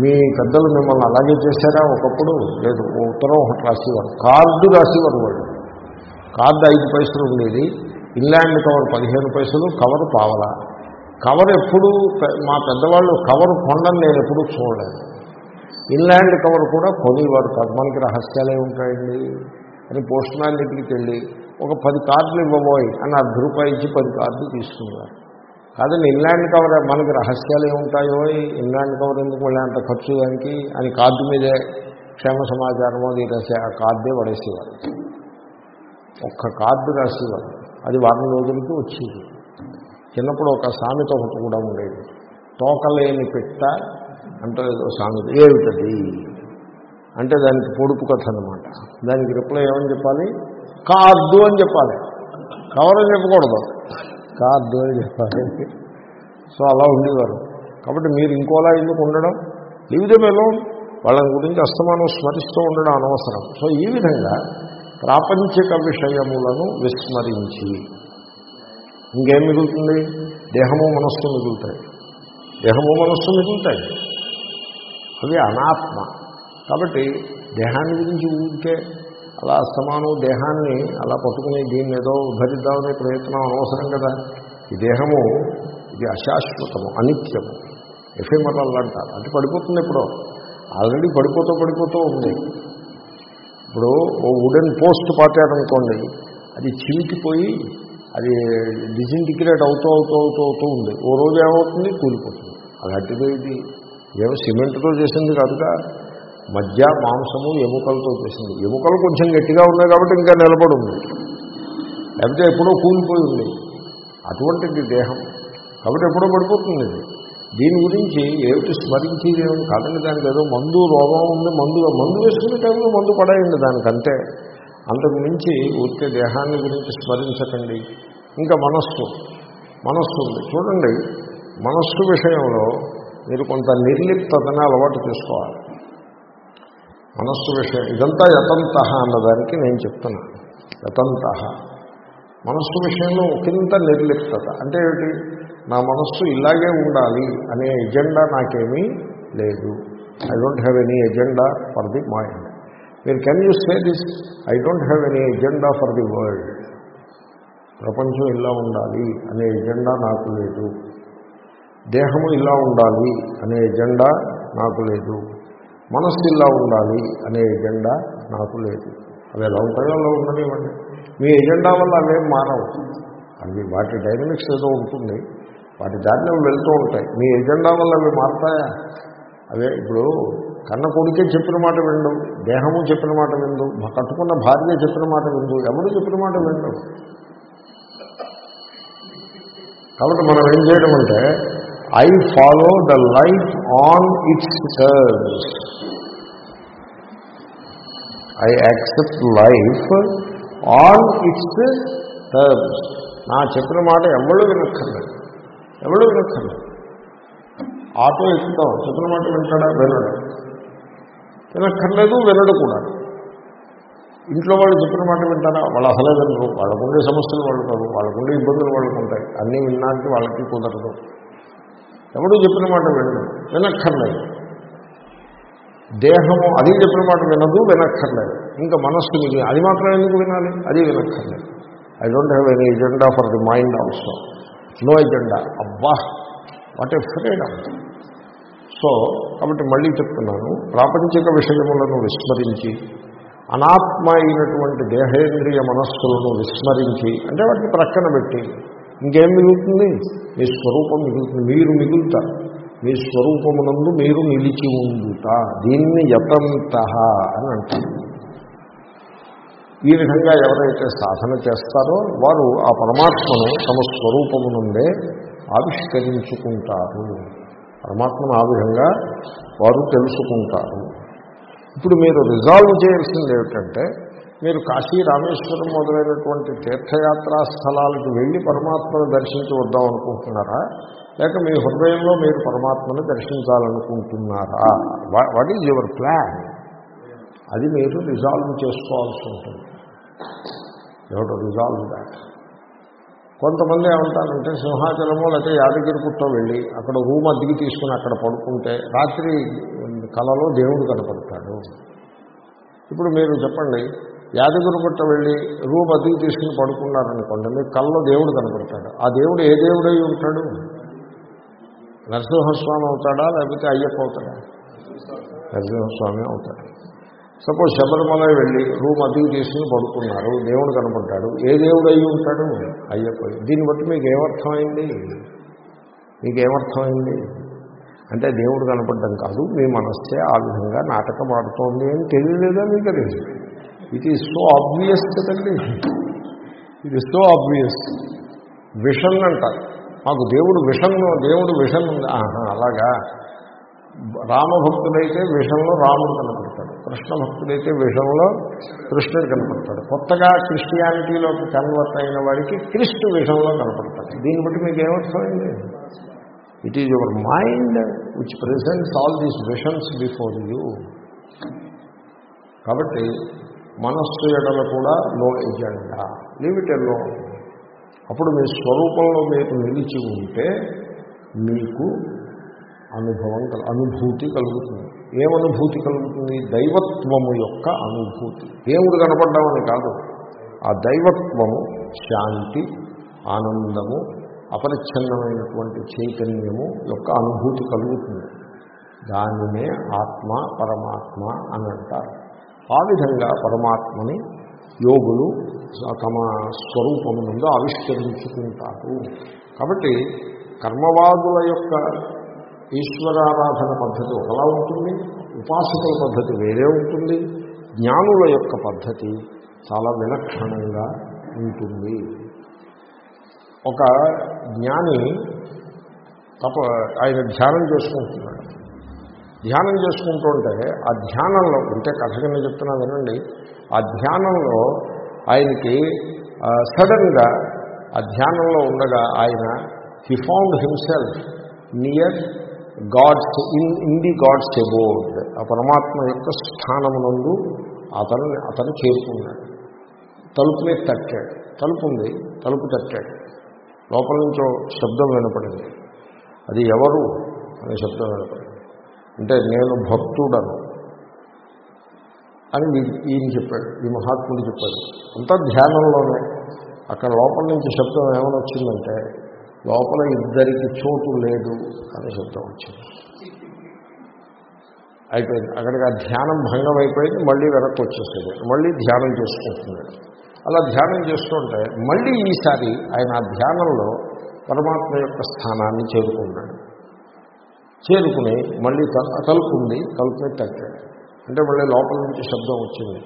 మీ పెద్దలు మిమ్మల్ని అలాగే చేశారా? ఒకప్పుడు లేదు ఉత్తరం ఒకటి రాసేవారు. కార్డు రాసేవారు వాళ్ళు. కార్డు ఐదు పైసలు ఉండేది. ఇన్లాండ్ కవర్ పదిహేను పైసలు కవర్ పావలా. కవర్ ఎప్పుడు మా పెద్దవాళ్ళు కవర్ కొండని నేను ఎప్పుడూ చూడలేదు. ఇన్లాండ్ కవర్ కూడా కొనేవారు. కాదు మనకి రహస్యాలే ఉంటాయండి. అని పోస్ట్ మ్యాన్ దగ్గరికి వెళ్ళి ఒక పది కార్డులు ఇవ్వబోయి అని అర్ధ రూపాయి ఇచ్చి పది కార్డులు తీసుకున్నారు కాదండి ఇన్లాండ్ కవర్ మనకి రహస్యాలు ఏముంటాయో ఇన్లాండ్ కవర్ ఎందుకు మళ్ళీ అంత ఖర్చు దానికి అని కార్డు మీదే క్షేమ సమాచారమో అది రాసి ఆ కార్డే పడేసేవారు. ఒక్క కార్డు రాసేవారు. అది వారం రోజులకి వచ్చేది. చిన్నప్పుడు ఒక సామెత ఒకటి కూడా ఉండేది. తోకలేని పెట్ట అంటే సామెత. ఏమిటది? అంటే దానికి పొడుపు కథ అనమాట దానికి రిప్లై ఏమని చెప్పాలి? కార్డు అని చెప్పాలి. కవర్ అని చెప్పకూడదు. కార్డు అని చెప్పాలి. సో అలా ఉండేవారు. కాబట్టి మీరు ఇంకోలా ఎందుకు ఉండడం? జీవితమేలో వాళ్ళని గురించి అస్తమానం స్మరిస్తూ ఉండడం అనవసరం. సో ఈ విధంగా ప్రాపంచిక విషయములను విస్మరించి ఇంకేం మిగులుతుంది? దేహము మనస్సు మిగులుతాయి. దేహము మనస్సు మిగులుతాయి. అవి అనాత్మ. కాబట్టి దేహాన్ని గురించి ఊరికే అలా అస్తమానం దేహాన్ని అలా పట్టుకుని దీన్ని ఏదో ఉద్ధరిద్దామనే ప్రయత్నం అనవసరం కదా. ఈ దేహము ఇది అశాశ్వతము అనిత్యము. ఎఫెమరల్ అంటారు. అంటే పడిపోతుంది ఇప్పుడు ఆల్రెడీ పడిపోతూ పడిపోతూ ఉంది. ఇప్పుడు ఓ వుడెన్ పోస్ట్ పాటారనుకోండి అది చిమికిపోయి అది డిసింటిగ్రేట్ అవుతూ అవుతూ అవుతూ అవుతూ ఉంది. ఓ రోజు ఏమవుతుంది? కూలిపోతుంది. అలాంటిది ఇది. ఏమో సిమెంట్తో చేసింది కాదుగా. మధ్య మాంసము ఎముకలతో చేసింది. ఎముకలు కొంచెం గట్టిగా ఉన్నాయి కాబట్టి ఇంకా నిలబడి ఉంది లేకపోతే ఎప్పుడో కూలిపోయి ఉంది. అటువంటిది దేహం. కాబట్టి ఎప్పుడో పడిపోతుంది ఇది. దీని గురించి ఏమిటి స్మరించేది ఏమి కాదండి దానికి ఏదో మందు రోగం ఉంది మందు మందు వేసుకునే టైంలో మందు పడేయండి దానికంటే. అంతకు మించి ఊరికే దేహాన్ని గురించి స్మరించకండి. ఇంకా మనస్సు మనస్సు ఉంది. చూడండి మనస్సు విషయంలో మీరు కొంత నిర్లిప్తతని అలవాటు చేసుకోవాలి. మనస్సు విషయం. ఇదంతా యతంత అన్నదానికి నేను చెప్తున్నాను యతంత. మనస్సు విషయంలో ఒకంత నిర్లిప్తత. అంటే ఏమిటి? నా మనస్సు ఇలాగే ఉండాలి అనే ఎజెండా నాకేమీ లేదు. I don't have any agenda for the mind మీరు can you say this I don't have any agenda for the world ప్రపంచం ఇలా ఉండాలి అనే ఎజెండా నాకు లేదు. దేహము ఇలా ఉండాలి అనే ఎజెండా నాకు లేదు. మనస్సు ఇలా ఉండాలి అనే ఎజెండా నాకు లేదు. అవి ఎలా ఉంటాయో అలా ఉండనివ్వండి. మీ ఎజెండా వల్ల అవేం మారవు. అవి వాటి డైనమిక్స్ ఏదో ఉంటుంది. వాటి దారిని వెళ్తూ ఉంటాయి. మీ ఎజెండా వల్ల అవి మారుతాయా? అవే ఇప్పుడు కన్న కొడుకే చెప్పిన మాట విండు దేహము చెప్పిన మాట విండు కట్టుకున్న భార్య చెప్పిన మాట విండు ఎవరు చెప్పిన మాట విండు కాబట్టి మనం ఏం చేయడం అంటే I follow the life on its terms I accept life on its terms నా చెప్పిన మాట ఎవరు వినక్కర్లేదు. ఎవరు వినక్కర్లేదు. ఆటో ఎక్కుతాం చెప్పిన మాట వింటాడా? వినడు. వినక్కర్లేదు వినడు కూడా. ఇంట్లో వాళ్ళు చెప్పిన మాట వింటారా? వాళ్ళు అసలే వినరు. వాళ్ళకుండే సమస్యలు వాళ్ళు కాదు. వాళ్ళకుండే ఇబ్బందులు వాళ్ళకు ఉంటాయి. అన్నీ విన్నానికి వాళ్ళకి కుదరదు. ఎవడు చెప్పిన మాట వినడు వినక్కర్లేదు. దేహము అది చెప్పిన మాట వినదు వినక్కర్లేదు. ఇంకా మనస్సు మిగిలి అది మాత్రం ఎందుకు వినాలి? అది వినక్కర్లేదు. I don't have any agenda for the mind also no agenda అబ్బా! వాట్ ఏ ఫ్రీడమ్ సో కాబట్టి మళ్ళీ చెప్తున్నాను ప్రాపంచిక విషయములను విస్మరించి అనాత్మ అయినటువంటి దేహేంద్రియ మనస్సులను విస్మరించి అంటే వాటిని ప్రక్కన పెట్టి ఇంకేం మిగులుతుంది? మీ స్వరూపం మిగులుతుంది. మీరు మిగులుతారు మీ స్వరూపమునందు మీరు నిలిచి ఉండుట. దీన్ని యతంత అని అంటారు. ఈ విధంగా ఎవరైతే సాధన చేస్తారో వారు ఆ పరమాత్మను తమ స్వరూపమునందే ఆవిష్కరించుకుంటారు. పరమాత్మను ఆ విధంగా వారు తెలుసుకుంటారు. ఇప్పుడు మీరు రిజాల్వ్ చేయాల్సింది ఏమిటంటే మీరు కాశీ రామేశ్వరం మొదలైనటువంటి తీర్థయాత్రా స్థలాలకు వెళ్ళి పరమాత్మను దర్శించి వద్దాం అనుకుంటున్నారా? లేక మీ హృదయంలో మీరు పరమాత్మను దర్శించాలనుకుంటున్నారా? వాట్ ఈజ్ యువర్ ప్లాన్ అది మీరు రిజాల్వ్ చేసుకోవాల్సి ఉంటుంది. ఎవరు రిజాల్వ్ దాట్ కొంతమంది ఏమంటారంటే సింహాచలము లేకపోతే యాదగిరి పుట్టో వెళ్ళి అక్కడ రూమ్ అద్దెకి తీసుకుని అక్కడ పడుకుంటే రాత్రి కళలో దేవుడు కనపడతాడు. ఇప్పుడు మీరు చెప్పండి యాదగిరి పుట్ట వెళ్ళి రూమ్ అద్దెకి తీసుకుని పడుకున్నారనుకోండి మీకు కళ్ళలో దేవుడు కనపడతాడు. ఆ దేవుడు ఏ దేవుడై ఉంటాడు? నరసింహస్వామి అవుతాడా? లేకపోతే అయ్యప్ప అవుతాడా? నరసింహస్వామి అవుతాడు. సపోజ్ శబరిమల వెళ్ళి రూమ్ అద్దెకి తీసుకుని పడుకున్నారు దేవుడు కనపడ్డాడు ఏ దేవుడు అయ్యి ఉంటాడు? అయ్యప్ప. దీన్ని బట్టి మీకు ఏమర్థమైంది? మీకు ఏమర్థమైంది? అంటే దేవుడు కనపడడం కాదు మీ మనస్సే ఆ విధంగా నాటకం ఆడుతోంది అని తెలియలేదా మీకు తెలియదు ఇట్ ఈజ్ సో ఆబ్వియస్ కదండి ఇది సో ఆబ్వియస్ విషన్ అంటారు మాకు దేవుడు విషన్ దేవుడు విషన్ ఉంది. ఆహా అలాగా. రామభక్తుడైతే విషంలో రాముడు కనపడతాడు. కృష్ణ భక్తుడైతే విషంలో కృష్ణుడు కనపడతాడు. కొత్తగా క్రిస్టియానిటీలోకి కన్వర్ట్ అయిన వాడికి క్రిస్టు విషంలో కనపడతాడు. దీన్ని బట్టి మీకు ఏమర్థమైంది? It is your mind which presents all these visions before you కాబట్టి మనస్సు ఎడల కూడా నో ఎజెండా లీవ్ అప్పుడు మీ స్వరూపంలో మీరు నిలిచి ఉంటే మీకు అనుభవం కల అనుభూతి కలుగుతుంది. ఏమనుభూతి కలుగుతుంది? దైవత్వము యొక్క అనుభూతి. దేవుడు కనపడ్డామని కాదు. ఆ దైవత్వము శాంతి ఆనందము అపరిచ్ఛిన్నమైనటువంటి చైతన్యము యొక్క అనుభూతి కలుగుతుంది. దానినే ఆత్మ పరమాత్మ అని అంటారు. ఆ విధంగా పరమాత్మని యోగులు తమ స్వరూపము నుండి ఆవిష్కరించుకుంటారు. కాబట్టి కర్మవాదుల యొక్క ఈశ్వరారాధన పద్ధతి ఒకలా ఉంటుంది ఉపాసకుల పద్ధతి వేరే ఉంటుంది జ్ఞానుల యొక్క పద్ధతి చాలా విలక్షణంగా ఉంటుంది. ఒక జ్ఞాని తప ఆయన ధ్యానం చేసుకుంటున్నాడు. ధ్యానం చేసుకుంటుంటే ఆ ధ్యానంలో ఉంటే కథ కింద చెప్తున్నా వినండి ఆ ధ్యానంలో ఆయనకి సడన్గా ఆ ధ్యానంలో ఉండగా ఆయన he found himself near gods in in the gods abode ఆ పరమాత్మ యొక్క స్థానమునందు అతను అతను చేరుకున్నాడు. తలుపు మీద తట్టాడు. తలుపు ఉంది తలుపు తట్టాడు. లోపల నుంచో శబ్దం వినపడింది. అది ఎవరు? అనే శబ్దం వినపడింది. అంటే నేను భక్తుడను అని ఈయన చెప్పాడు ఈ మహాత్ముడు చెప్పాడు. అంతా ధ్యానంలోనే. అక్కడ లోపల నుంచి శబ్దం ఏమైనా వచ్చిందంటే లోపల ఇద్దరికి చోటు లేదు అనే శబ్దం వచ్చింది. అయిపోయింది. అక్కడికి ఆ ధ్యానం భంగం అయిపోయింది మళ్ళీ వెనక్కి వచ్చేసేది మళ్ళీ ధ్యానం చేసుకుంటున్నాడు. అలా ధ్యానం చేస్తుంటే మళ్ళీ ఈసారి ఆయన ఆ ధ్యానంలో పరమాత్మ యొక్క స్థానాన్ని చేరుకున్నాడు. చేరుకుని మళ్ళీ తల- తలుపు ఉంది తలుపుని తట్టాడు అంటే మళ్ళీ లోపల నుంచి శబ్దం వచ్చింది.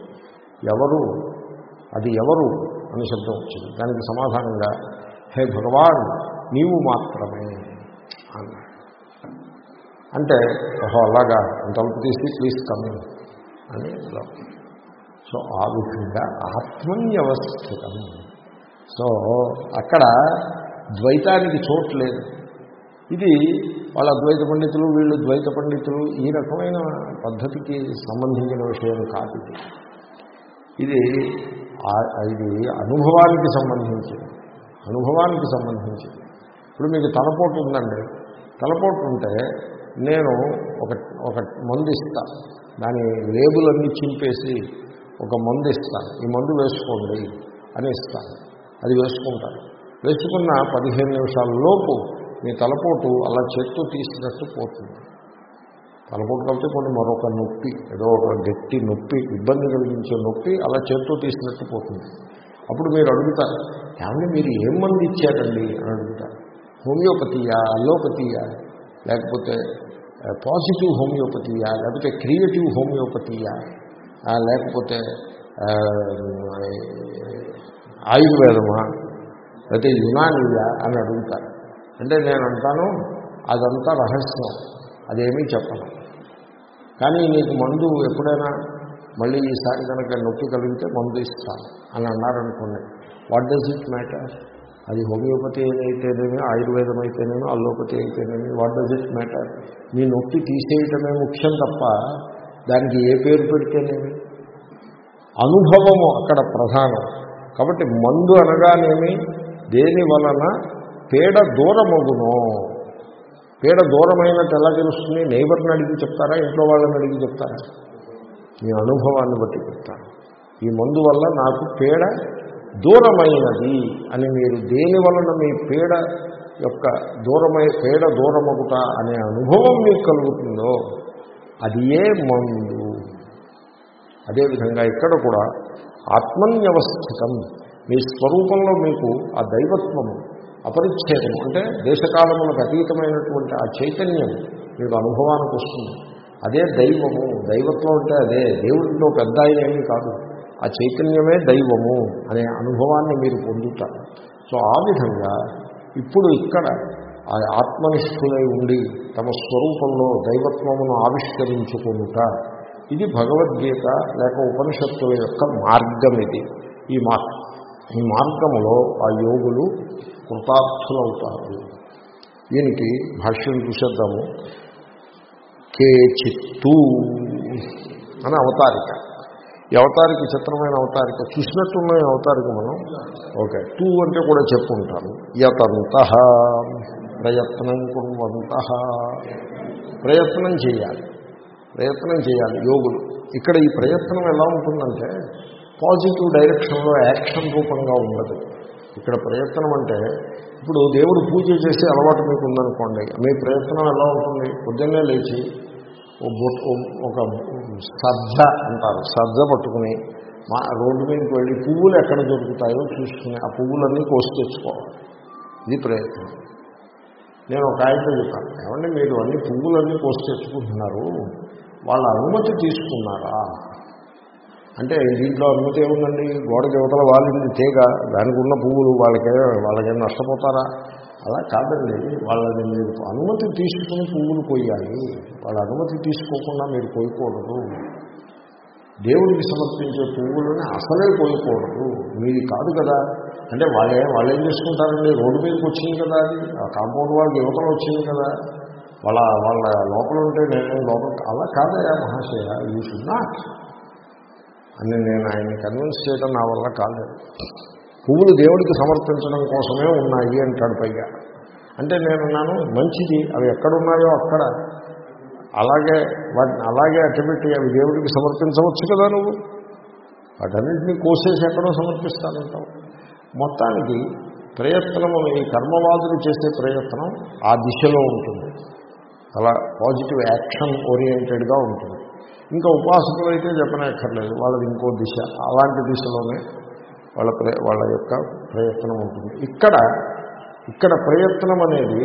ఎవరు? అది ఎవరు? అని శబ్దం వచ్చింది. దానికి సమాధానంగా హే భగవాన్ నీవు మాత్రమే అన్నాడు. అంటే ఓహో అలాగా తలుపు తీసి ప్లీజ్ కమింగ్ అని సో ఆ విధంగా ఆత్మన్యవస్థితం. సో అక్కడ ద్వైతానికి చోటు లేదు. ఇది వాళ్ళ అద్వైత పండితులు వీళ్ళు ద్వైత పండితులు ఈ రకమైన పద్ధతికి సంబంధించిన విషయం కాదు. ఇది ఇది అనుభవానికి సంబంధించింది. అనుభవానికి సంబంధించింది. ఇప్పుడు మీకు తలపోటు ఉందండి. తలపోటు ఉంటే నేను ఒక ఒక మందు ఇస్తా దాని లేబులన్నీ చింపేసి ఒక మందు ఇస్తాను ఈ మందు వేసుకోండి అని ఇస్తాను అది వేసుకుంటాను. వేసుకున్న పదిహేను నిమిషాల లోపు మీ తలపోటు అలా చెట్టు తీసినట్టు పోతుంది. తలపోటు కలిపితే కొన్ని మరొక నొప్పి ఏదో ఒక గట్టి నొప్పి ఇబ్బంది కలిగించే నొప్పి అలా చేత్తో తీసినట్టు పోతుంది. అప్పుడు మీరు అడుగుతారు ఏమంటే మీరు ఏం మంది ఇచ్చారండి? అని అడుగుతారు. హోమియోపతియా అలోపతియా లేకపోతే పాజిటివ్ హోమియోపతియా లేకపోతే క్రియేటివ్ హోమియోపతియా లేకపోతే ఆయుర్వేదమా లేకపోతే యునానియా? అని అడుగుతారు. అంటే నేను అంటాను అదంతా రహస్యం. అదేమీ చెప్పను. కానీ నీకు మందు ఎప్పుడైనా మళ్ళీ ఈసారి కనుక నొప్పి కలిగితే మందు ఇస్తాను అని అన్నారనుకోండి వాట్ డస్ ఇట్ మ్యాటర్ అది హోమియోపతి అయితేనేమి ఆయుర్వేదం అయితేనేమి అల్లోపతి అయితేనేమి వాట్ డస్ ఇట్ మ్యాటర్ మీ నొప్పి తీసేయటమే ముఖ్యం తప్ప దానికి ఏ పేరు పెడితేనేమి? అనుభవము అక్కడ ప్రధానం. కాబట్టి మందు అనగానేమి? దేని వలన పేడ దూరమగునో పేడ దూరమైనట్టు ఎలా తెలుస్తుంది నైబర్ని అడిగి చెప్తారా ఇంట్లో వాళ్ళని అడిగి చెప్తారా? మీ అనుభవాన్ని బట్టి చెప్తాను. ఈ మందు వల్ల నాకు పేడ దూరమైనది అని మీరు దేని వలన మీ పేడ యొక్క దూరమై పేడ దూరమగుట అనే అనుభవం మీకు కలుగుతుందో అది ఏ మందు? అదేవిధంగా ఇక్కడ కూడా ఆత్మన్యవస్థితం. మీ స్వరూపంలో మీకు ఆ దైవత్వము అపరిచ్ఛేదం అంటే దేశకాలములకు అతీతమైనటువంటి ఆ చైతన్యం మీకు అనుభవానికి వస్తుంది. అదే దైవము. దైవత్వం అంటే అదే. దేవుడిలో పెద్ద ఆయన ఏమీ కాదు. ఆ చైతన్యమే దైవము అనే అనుభవాన్ని మీరు పొందుతారు. సో ఆ విధంగా ఇప్పుడు ఇక్కడ ఆ ఆత్మనిష్ఠులై ఉండి తమ స్వరూపంలో దైవత్వమును ఆవిష్కరించుకుంట ఇది భగవద్గీత లేక ఉపనిషత్తుల యొక్క మార్గం ఇది. ఈ మార్గం ఈ మార్గములో ఆ యోగులు కృతార్థులవుతారు. దీనికి భాష్యం చూసేద్దాము. కేచిత్తు అని అవతారిక. ఈ అవతారిక చిత్రమైన అవతారిక. చూసినట్టున్న అవతారిక మనం? ఓకే. టూ అంటే కూడా చెప్పుకుంటాను యతంత ప్రయత్నం కుర్వంత. ప్రయత్నం చేయాలి. ప్రయత్నం చేయాలి. యోగులు. ఇక్కడ ఈ ప్రయత్నం ఎలా ఉంటుందంటే పాజిటివ్ డైరెక్షన్లో యాక్షన్ రూపంగా ఉండదు. ఇక్కడ ప్రయత్నం అంటే ఇప్పుడు దేవుడు పూజ చేసే అలవాటు మీకు ఉందనుకోండి మీ ప్రయత్నం ఎలా ఉంటుంది పొద్దున్నే లేచి ఒక సజ్జ అంటారు సజ్జ పట్టుకుని మా రోడ్డు మీదకి వెళ్ళి పువ్వులు ఎక్కడ దొరుకుతాయో చూసుకుని ఆ పువ్వులన్నీ కోసి తెచ్చుకోవాలి. ఇది ప్రయత్నం. నేను ఒక ఆయనతో చెప్పాను ఏమంటే మీరు అన్ని పువ్వులన్నీ కోసి తెచ్చుకుంటున్నారు వాళ్ళ అనుమతి తీసుకున్నారా? అంటే దీంట్లో అనుమతి ఏముందండి? గోడ దేవతల వాళ్ళింది తీగ దానికి ఉన్న పువ్వులు వాళ్ళకే వాళ్ళకేం నష్టపోతారా? అలా కాదండి. వాళ్ళని మీరు అనుమతి తీసుకుని పువ్వులు కొయ్యాలి. వాళ్ళ అనుమతి తీసుకోకుండా మీరు కొయ్యకూడదు. దేవుడికి సమర్పించే పువ్వులని అసలే కొయ్యకూడదు. మీది కాదు కదా. అంటే వాళ్ళే వాళ్ళు ఏం చేసుకుంటారండి? రోడ్డు మీదకి వచ్చింది కదా అది. ఆ కాంపౌండ్ వాళ్ళకి యువతలు వచ్చింది కదా. వాళ్ళ వాళ్ళ లోపల ఉంటే నేను లోపల అలా కాదయా మహాశయ. యూ షుడ్ నాట్ అని నేను ఆయన్ని కన్విన్స్ చేయడం నా వల్ల కాలేదు. పువ్వులు దేవుడికి సమర్పించడం కోసమే ఉన్నాయి అంటాడు పైగా. అంటే నేనున్నాను మంచిది అవి ఎక్కడున్నాయో అక్కడ. అలాగే వాటిని అలాగే అట్టబెట్టి అవి దేవుడికి సమర్పించవచ్చు కదా నువ్వు? వాటన్నింటినీ కోసేసి ఎక్కడో సమర్పిస్తానంటావు. మొత్తానికి ప్రయత్నము ఈ కర్మవాదులు చేసే ప్రయత్నం ఆ దిశలో ఉంటుంది. అలా పాజిటివ్ యాక్షన్ ఓరియంటెడ్గా ఉంటుంది. ఇంకా ఉపాసకులు అయితే చెప్పనక్కర్లేదు. వాళ్ళది ఇంకో దిశ. అలాంటి దిశలోనే వాళ్ళ వాళ్ళ యొక్క ప్రయత్నం ఉంటుంది. ఇక్కడ ఇక్కడ ప్రయత్నం అనేది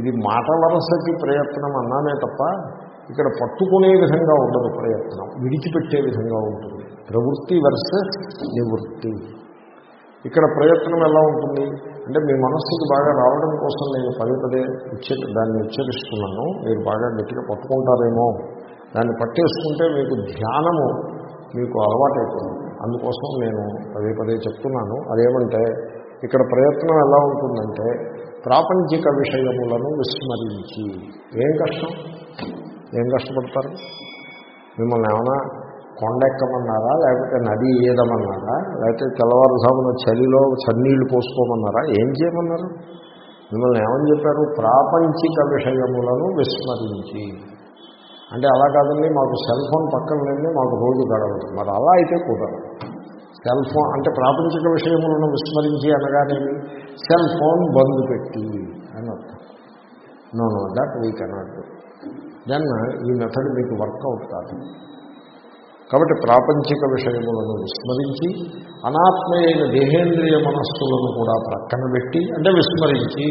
ఇది మాట వరసకి ప్రయత్నం అన్నానే తప్ప ఇక్కడ పట్టుకునే విధంగా ఉండదు ప్రయత్నం. విడిచిపెట్టే విధంగా ఉంటుంది. ప్రవృత్తి వర్సెస్ నివృత్తి. ఇక్కడ ప్రయత్నం ఎలా ఉంటుంది? అంటే మీ మనస్సుకి బాగా రావడం కోసం నేను పదే పదే ఉచ్చ దాన్ని ఉచ్చరిస్తున్నాను. మీరు బాగా గట్టిగా పట్టుకుంటారేమో. దాన్ని పట్టేసుకుంటే మీకు ధ్యానము మీకు అలవాటైపోతుంది. అందుకోసం నేను పదే పదే చెప్తున్నాను. అదేమంటే ఇక్కడ ప్రయత్నం ఎలా ఉంటుందంటే ప్రాపంచిక విషయములను విస్మరించి. ఏం కష్టం? ఏం కష్టపడతారు? మిమ్మల్ని ఏమైనా కొండెక్కమన్నారా? లేకపోతే నది ఏదమన్నారా? లేకపోతే తెల్లవారుజామున చలిలో చన్నీళ్ళు పోసుకోమన్నారా? ఏం చేయమన్నారు? మిమ్మల్ని ఏమని చెప్పారు? ప్రాపంచిక విషయములను విస్మరించి. అంటే అలా కాదండి మాకు సెల్ ఫోన్ పక్కన లేని మాకు రోజు గడవదు. మరి అలా అయితే కుదరదు. సెల్ ఫోన్ అంటే ప్రాపంచిక విషయములను విస్మరించి అనగానేమి సెల్ ఫోన్ బంద్ పెట్టి అని అర్థం. No no that we cannot do then ఈ మెథడ్ మీకు వర్కౌట్ కాదు. కాబట్టి ప్రాపంచిక విషయములను విస్మరించి అనాత్మయైన దేహేంద్రియ మనస్సులను కూడా ప్రక్కన పెట్టి అంటే విస్మరించి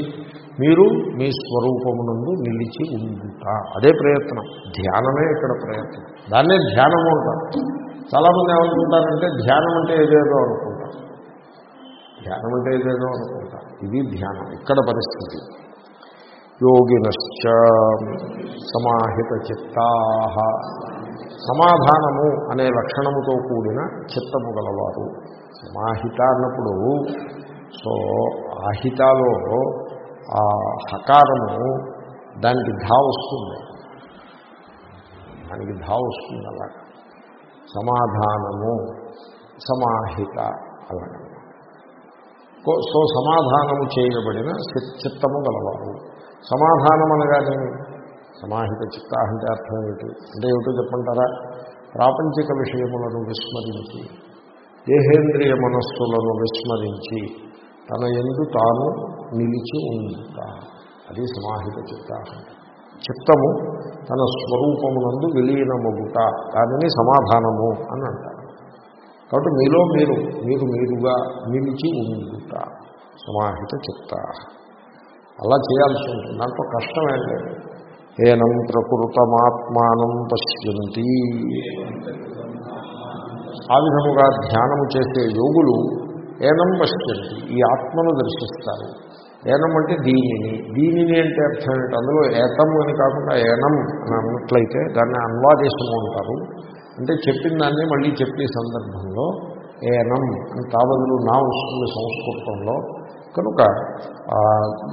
మీరు మీ స్వరూపమునందు నిలిచి ఉండుట. అదే ప్రయత్నం. ధ్యానమే ఇక్కడ ప్రయత్నం. దాన్నే ధ్యానము అంటారు. చాలామంది ఏమనుకుంటారంటే ధ్యానం అంటే ఏదేదో అనుకుంటారు. ధ్యానం అంటే ఏదేదో అనుకుంటారు. ఇది ధ్యానం. ఇక్కడ పరిస్థితి. యోగినశ్చ సమాహిత చిత్తా సమాధానము అనే లక్షణముతో కూడిన చిత్తము గలవారు. సమాహిత అన్నప్పుడు సో ఆహితలో ఆ హకారము దానికి ధా వస్తుంది. దానికి ధా వస్తుంది అలాగా సమాధానము సమాహిత అలాగే సో సమాధానము చేయబడిన చిత్తము గలవారు. సమాధానం అనగానే సమాహిత చిత్త అంటే అర్థం ఏమిటి? అంటే ఏమిటో చెప్పంటారా ప్రాపంచిక విషయములను విస్మరించి దేహేంద్రియ మనస్సులను విస్మరించి తన ఎందు తాను నిలిచి ఉంట అది సమాహిత చిత్త చిత్తము తన స్వరూపమునందు విలీనమగుట. దానిని సమాధానము అని అంటారు. కాబట్టి మీలో మీరు మీరు మీరుగా నిలిచి ఉండుట. సమాహిత చిత్త అలా చేయాల్సి ఉంటుంది. దాంట్లో కష్టమేం లేదు. ఏనం ప్రకృతమాత్మానం పశ్యంతి ఆ విధముగా ధ్యానము చేసే యోగులు ఏనం పశ్యంతి ఈ ఆత్మను దర్శిస్తారు. ఏనం అంటే దీనిని. దీనిని అంటే అర్థం ఏంటి? అందులో ఏతం అని కాకుండా ఏనం అని అన్నట్లయితే దాన్ని అన్వాదేశము అంటారు. అంటే చెప్పిన దాన్ని మళ్ళీ చెప్పే సందర్భంలో ఏనం అని తాబదులు నా వస్తుంది సంస్కృతంలో కనుక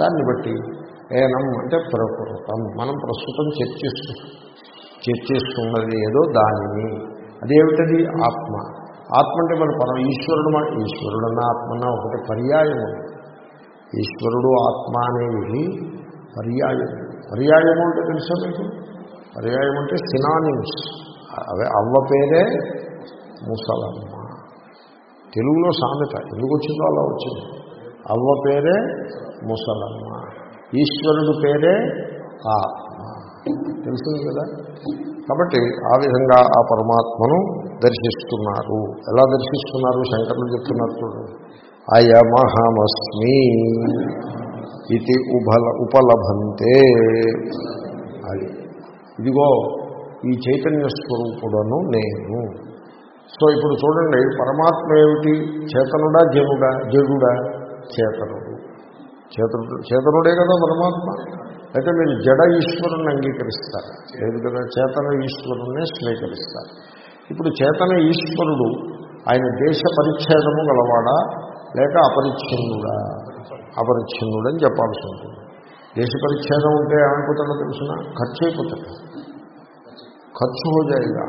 దాన్ని బట్టి ఏనం అంటే ప్రకృతం. మనం ప్రస్తుతం చర్చిస్తూ చర్చిస్తున్నది ఏదో దానిని. అదేమిటది? ఆత్మ. ఆత్మ అంటే మన పరం ఈశ్వరుడు మా ఈశ్వరుడన్న ఆత్మన్న ఒకటి పర్యాయము ఈశ్వరుడు ఆత్మ అనేవి పర్యాయము పర్యాయము అంటే తెలుసా మీకు? పర్యాయం అంటే సినానిమ్స్ అవే అవ్వ పేరే ముసలమ్మ. తెలుగులో సామెత. ఎందుకు వచ్చిందో అలా వచ్చింది? అవ్వ పేరే ముసలమ్మ. ఈశ్వరుడు పేరే ఆత్మ తెలుస్తుంది కదా? కాబట్టి ఆ విధంగా ఆ పరమాత్మను దర్శిస్తున్నారు. ఎలా దర్శిస్తున్నారు? శంకరులు చెప్తున్నారు చూడండి అయమహమస్మి ఇది ఉబల ఉపలభంతే అది ఇదిగో ఈ చైతన్య స్వరూపుడను నేను. సో ఇప్పుడు చూడండి పరమాత్మ ఏమిటి? చేతనుడా జనుడా? జడుడా? చేతను. చేతనుడు చేతనుడే కదా పరమాత్మ. అయితే మీరు జడ ఈశ్వరుణ్ణి అంగీకరిస్తారు. లేదు కదా చేతన ఈశ్వరుణ్ణే స్వీకరిస్తారు. ఇప్పుడు చేతన ఈశ్వరుడు ఆయన దేశ పరిచ్ఛేదము గలవాడా? లేక అపరిచ్ఛిన్నుడా? అపరిచ్ఛిన్నుడని చెప్పాల్సి ఉంటుంది. దేశ పరిచ్ఛేదం ఉంటే ఏమైపోతాడో తెలిసిన? ఖర్చు అయిపోతాడు. ఖర్చు హోజాయిగా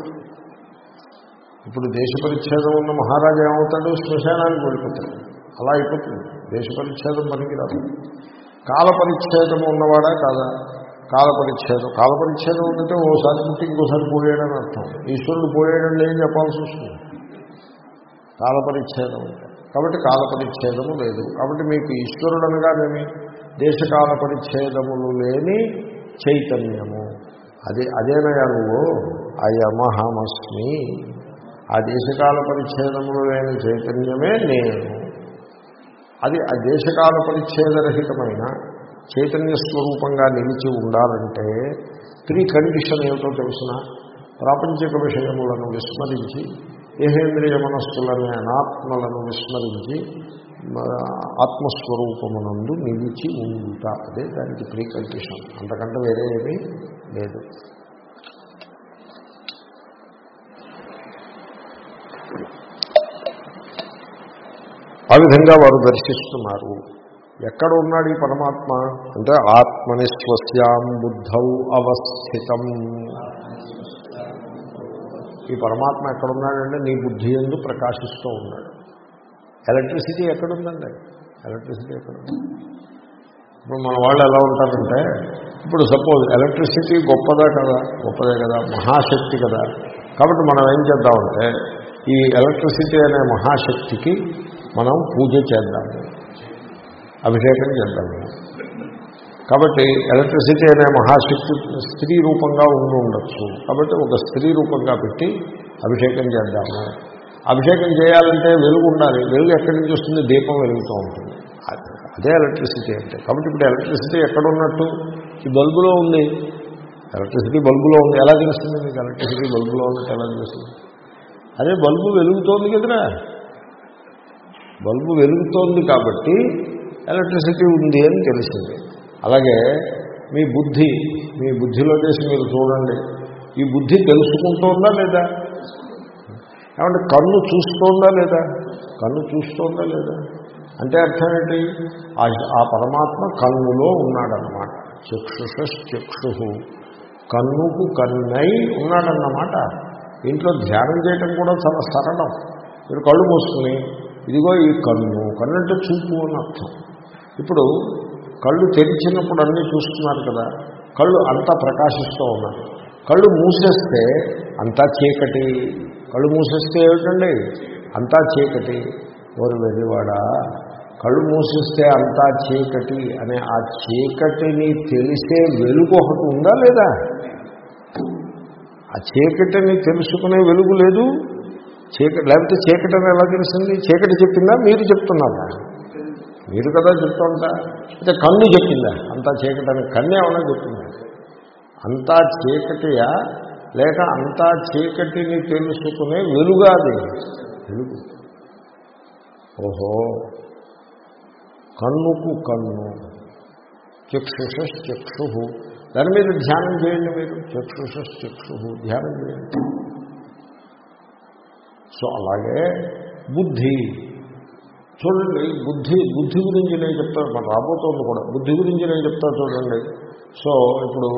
ఇప్పుడు దేశ పరిచ్ఛేదం ఉన్న మహారాజా ఏమవుతాడు? శ్మశానానికి వెళ్ళిపోతాడు. అలా అయిపోతుంది. దేశ పరిచ్ఛేదం రాదు కాల పరిచ్ఛేదం ఉన్నవాడా కాదా? కాల పరిచ్ఛేదం. కాల పరిచ్ఛేదం ఉందంటే ఓసారి పుట్టి ఇంకోసారి పోయాడని అర్థం. ఈశ్వరుడు పోయాడని ఏం చెప్పాల్సి వస్తుంది? కాల పరిచ్ఛేదం కాబట్టి కాల పరిచ్ఛేదము లేదు. కాబట్టి మీకు ఈశ్వరుడు అనగానేమి? దేశకాల పరిచ్ఛేదములు లేని చైతన్యము. అదే అదేనయా నువ్వు? అయమహమస్మి. ఆ దేశకాల పరిచ్ఛేదములు లేని చైతన్యమే నేను. అది ఆ దేశకాల పరిచ్ఛేదరహితమైన చైతన్య స్వరూపంగా నిలిచి ఉండాలంటే త్రీ కండిషన్ ఏమిటో తెలిసిన ప్రాపంచిక విషయములను విస్మరించి దేహేంద్రియ మనస్సులనే అనాత్మలను విస్మరించి ఆత్మస్వరూపమునందు నిలిచి ఉండుట. అదే దానికి ప్రీ కండిషన్. అంతకంటే వేరే ఏమీ లేదు. ఆ విధంగా వారు దర్శిస్తున్నారు. ఎక్కడ ఉన్నాడు ఈ పరమాత్మ? అంటే ఆత్మని స్వస్యాం బుద్ధౌ అవస్థితం. ఈ పరమాత్మ ఎక్కడున్నాడంటే నీ బుద్ధి ఎందు ప్రకాశిస్తూ ఉన్నాడు. ఎలక్ట్రిసిటీ ఎక్కడుందండి? ఎలక్ట్రిసిటీ ఎక్కడుంది? ఇప్పుడు మన వాళ్ళు ఎలా ఉంటారంటే ఇప్పుడు సపోజ్ ఎలక్ట్రిసిటీ గొప్పదా కదా గొప్పదే కదా మహాశక్తి కదా. కాబట్టి మనం ఏం చేద్దామంటే ఈ ఎలక్ట్రిసిటీ అనే మహాశక్తికి మనం పూజ చేద్దాము అభిషేకం చేద్దాము కాబట్టి ఎలక్ట్రిసిటీ అనే మహాశక్తి స్త్రీ రూపంగా ఉండి ఉండొచ్చు. కాబట్టి ఒక స్త్రీ రూపంగా పెట్టి అభిషేకం చేద్దాము. అభిషేకం చేయాలంటే వెలుగు ఉండాలి. వెలుగు ఎక్కడి నుంచి వస్తుంది? దీపం వెలుగుతూ ఉంటుంది. అదే ఎలక్ట్రిసిటీ అంటే. కాబట్టి ఇప్పుడు ఎలక్ట్రిసిటీ ఎక్కడ ఉన్నట్టు? ఈ బల్బులో ఉంది. ఎలక్ట్రిసిటీ బల్బులో ఉంది. ఎలా తెలుస్తుంది మీకు? ఎలక్ట్రిసిటీ బల్బులో ఉన్నట్టు ఎలా తెలుస్తుంది? అదే బల్బు వెలుగుతోంది కదరా. బల్బు వెలుగుతోంది కాబట్టి ఎలక్ట్రిసిటీ ఉంది అని తెలిసింది. అలాగే మీ బుద్ధి మీ బుద్ధిలో చేసి మీరు చూడండి. ఈ బుద్ధి తెలుసుకుంటోందా లేదా? ఏమంటే కన్ను చూస్తోందా లేదా? కన్ను చూస్తోందా లేదా? అంటే అర్థం ఏంటి? ఆ పరమాత్మ కన్నులో ఉన్నాడన్నమాట. చక్షుష చక్షు కన్నుకు కన్నై ఉన్నాడన్నమాట. ఇంట్లో ధ్యానం చేయటం కూడా చాలా సరళం. మీరు కళ్ళు మూసుకుని ఇదిగో ఈ కన్ను. కన్ను అంటే చూపు అని అర్థం. ఇప్పుడు కళ్ళు తెరిచినప్పుడు అన్నీ చూస్తున్నారు కదా కళ్ళు అంతా ప్రకాశిస్తూ ఉన్నారు. కళ్ళు మూసేస్తే అంతా చీకటి. కళ్ళు మూసేస్తే ఏమిటండి? అంతా చీకటి. ఎవరు వెళ్ళివాడా కళ్ళు మూసేస్తే అంతా చీకటి అనే ఆ చీకటిని తెలిసే వెలుగు ఒకటి ఉందా లేదా? ఆ చీకటిని తెలుసుకునే వెలుగు లేదు. చీకటి లేకపోతే చీకటి అని ఎలా తెలిసింది? చీకటి చెప్పిందా? మీరు చెప్తున్నారా? మీరు కదా చెప్తుంటా. అయితే కన్ను చెప్పిందా? అంతా చీకటి అని కన్ను ఏమైనా చెప్పిందా? అంతా చీకటియా? లేక అంతా చీకటిని తెలుసుకునే వెలుగాది వెలుగు. ఓహో. కన్నుకు కన్ను. చక్షుష చక్షు దాని మీద ధ్యానం చేయండి మీరు. చక్షుష చక్షు ధ్యానం చేయండి. సో అలాగే బుద్ధి. చూడండి బుద్ధి బుద్ధి గురించి నేను చెప్తాను. మన రాబోతోంది కూడా. బుద్ధి గురించి నేను చెప్తాను చూడండి. సో ఇప్పుడు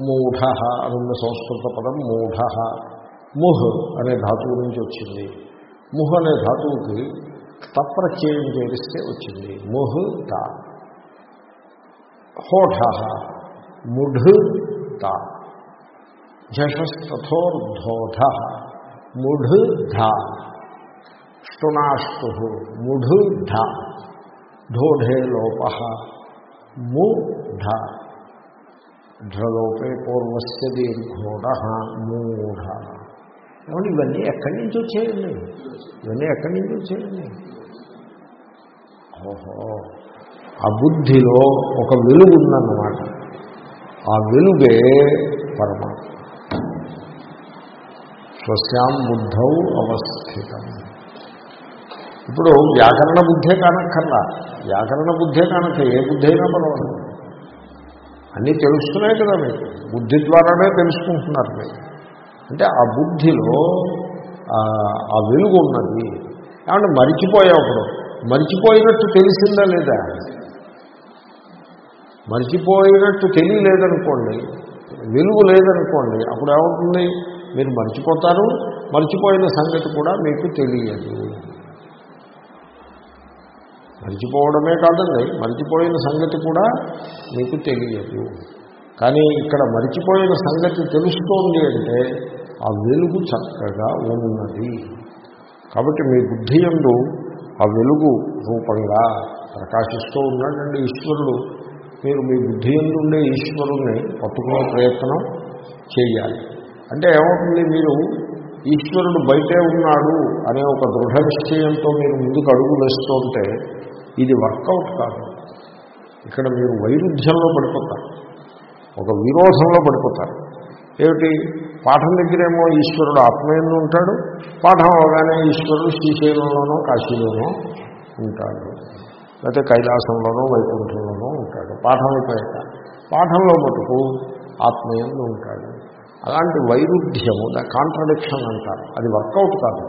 మూఢ అని సంస్కృత పదం మూఢ. ముహ్ అనే ధాతువు నుంచి వచ్చింది. ముహ్ అనే ధాతువుకి తప్రత్యయం చేరిస్తే వచ్చింది. ముహ్ తా హోఢ ముఢ్ తా జషస్తథోర్ధోధ. ముఢ్ ధా ష్టునాష్టు ముఢ్ ఢోఢే లోప ముఢ. ఢలోపే పూర్వస్య దీర్ఘోడ మూఢ. ఏమంటే ఇవన్నీ ఎక్కడి నుంచి వచ్చేయండి? ఇవన్నీ ఎక్కడి నుంచి వచ్చేయండి? ఓహో ఆ బుద్ధిలో ఒక వెలుగు ఉందన్నమాట. ఆ వెలుగే పరమాత్మ. స్వస్యాం బుద్ధౌ అవస్థితం. ఇప్పుడు వ్యాకరణ బుద్ధే కానక్కర్లా. వ్యాకరణ బుద్ధే కానక్క ఏ బుద్ధి అయినా పర్వాలేదు. అన్నీ తెలుస్తున్నాయి కదా మీకు. బుద్ధి ద్వారానే తెలుసుకుంటున్నారు మీరు. అంటే ఆ బుద్ధిలో ఆ వెలుగు ఉన్నది. ఏమంటే మరిచిపోయాప్పుడు మరిచిపోయినట్టు తెలిసిందా లేదా? మరిచిపోయినట్టు తెలియలేదనుకోండి వెలుగు లేదనుకోండి అప్పుడు ఏమవుతుంది? మీరు మర్చిపోతారు మర్చిపోయిన సంగతి కూడా మీకు తెలియదు. మర్చిపోవడమే కాదండి మర్చిపోయిన సంగతి కూడా మీకు తెలియదు. కానీ ఇక్కడ మర్చిపోయిన సంగతి తెలుస్తోంది అంటే ఆ వెలుగు చక్కగా ఉన్నది. కాబట్టి మీ బుద్ధి ఎందు ఆ వెలుగు రూపంగా ప్రకాశిస్తూ ఉన్నాడండి ఈశ్వరుడు. మీరు మీ బుద్ధి ఎందు ఉండే ఈశ్వరుణ్ణి పట్టుకునే ప్రయత్నం చేయాలి. అంటే ఏమవుతుంది? మీరు ఈశ్వరుడు బయటే ఉన్నాడు అనే ఒక దృఢ నిశ్చయంతో మీరు ముందుకు అడుగు వేస్తుంటే ఇది వర్కౌట్ కాదు. ఇక్కడ మీరు వైరుధ్యంలో పడిపోతారు. ఒక విరోధంలో పడిపోతారు. ఏమిటి? పాఠం దగ్గరేమో ఈశ్వరుడు ఆత్మయంలో ఉంటాడు. పాఠం అవగానే ఈశ్వరుడు శ్రీశైలంలోనో కాశీలోనో ఉంటాడు. లేకపోతే కైలాసంలోనో వైకుంఠంలోనో ఉంటాడు. పాఠం అయిపోయాక. పాఠంలో మటుకు ఆత్మయంలో ఉంటాడు. అలాంటి వైరుధ్యము దా కాంట్రడిక్షన్ అంటారు. అది వర్కౌట్ కాదు.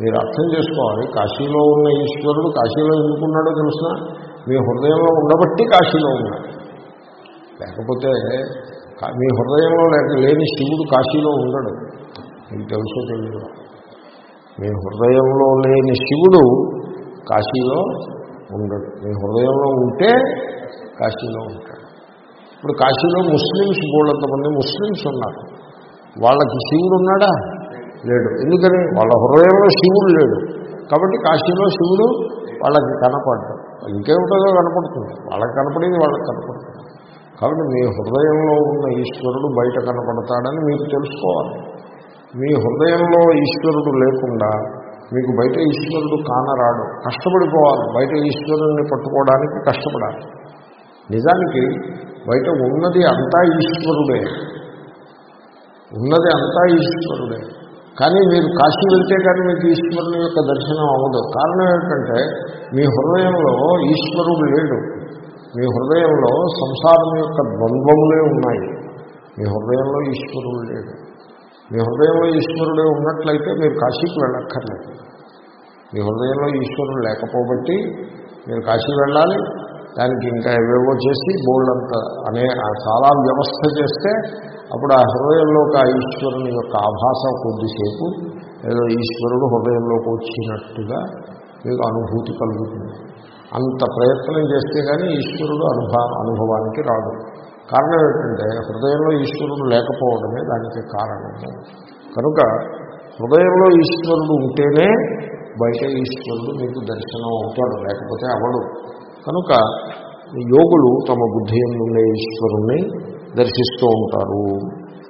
మీరు అర్థం చేసుకోవాలి కాశీలో ఉన్న ఈశ్వరుడు కాశీలో ఎందుకున్నాడో తెలుసిన మీ హృదయంలో ఉండబట్టి కాశీలో ఉన్నాడు. లేకపోతే మీ హృదయంలో లేక లేని శివుడు కాశీలో ఉండడు. మీకు తెలుసో తెలియదు. మీ హృదయంలో లేని శివుడు కాశీలో ఉండడు. మీ హృదయంలో ఉంటే కాశీలో ఉంటాడు. ఇప్పుడు కాశీలో ముస్లిమ్స్ బోళ్ళంతమంది ముస్లిమ్స్ ఉన్నారు. వాళ్ళకి శివుడు ఉన్నాడా? లేడు. ఎందుకని? వాళ్ళ హృదయంలో శివుడు లేడు. కాబట్టి కాశీలో శివుడు వాళ్ళకి కనపడ్డాడు ఇంకేమిటో కనపడుతుంది. వాళ్ళకి కనపడేది వాళ్ళకి కనపడుతుంది. కాబట్టి మీ హృదయంలో ఉన్న ఈశ్వరుడు బయట కనపడతాడని మీరు తెలుసుకోవాలి. మీ హృదయంలో ఈశ్వరుడు లేకుండా మీకు బయట ఈశ్వరుడు కానరాడు. కష్టపడిపోవాలి. బయట ఈశ్వరుణ్ణి పట్టుకోవడానికి కష్టపడాలి. నిజానికి బయట ఉన్నది అంతా ఈశ్వరుడే. ఉన్నది అంతా ఈశ్వరుడే. కానీ మీరు కాశీ వెళ్తే కానీ మీకు ఈశ్వరుని యొక్క దర్శనం అవ్వదు. కారణం ఏంటంటే మీ హృదయంలో ఈశ్వరుడు లేడు. మీ హృదయంలో సంసారం యొక్క ద్వంద్వములే ఉన్నాయి. మీ హృదయంలో ఈశ్వరుడు లేడు. మీ హృదయంలో ఈశ్వరుడే ఉన్నట్లయితే మీరు కాశీకి వెళ్ళక్కర్లేదు. మీ హృదయంలో ఈశ్వరుడు లేకపోబట్టి మీరు కాశీ వెళ్ళాలి దానికి ఇంకా ఏవేవో చేసి బోల్డంత అనే చాలా వ్యవస్థ చేస్తే అప్పుడు ఆ హృదయంలోకి ఆ ఈశ్వరుని యొక్క ఆభాస కొద్దిసేపు ఏదో ఈశ్వరుడు హృదయంలోకి వచ్చినట్టుగా మీకు అనుభూతి కలుగుతుంది. అంత ప్రయత్నం చేస్తే కానీ ఈశ్వరుడు అనుభవ అనుభవానికి రాదు కారణం ఏంటంటే హృదయంలో ఈశ్వరుడు లేకపోవడమే దానికి కారణము కనుక హృదయంలో ఈశ్వరుడు ఉంటేనే బయట ఈశ్వరుడు మీకు దర్శనం అవుతాడు లేకపోతే అవడు కనుక యోగులు తమ బుద్ధి ఉండే ఈశ్వరుణ్ణి దర్శిస్తూ ఉంటారు.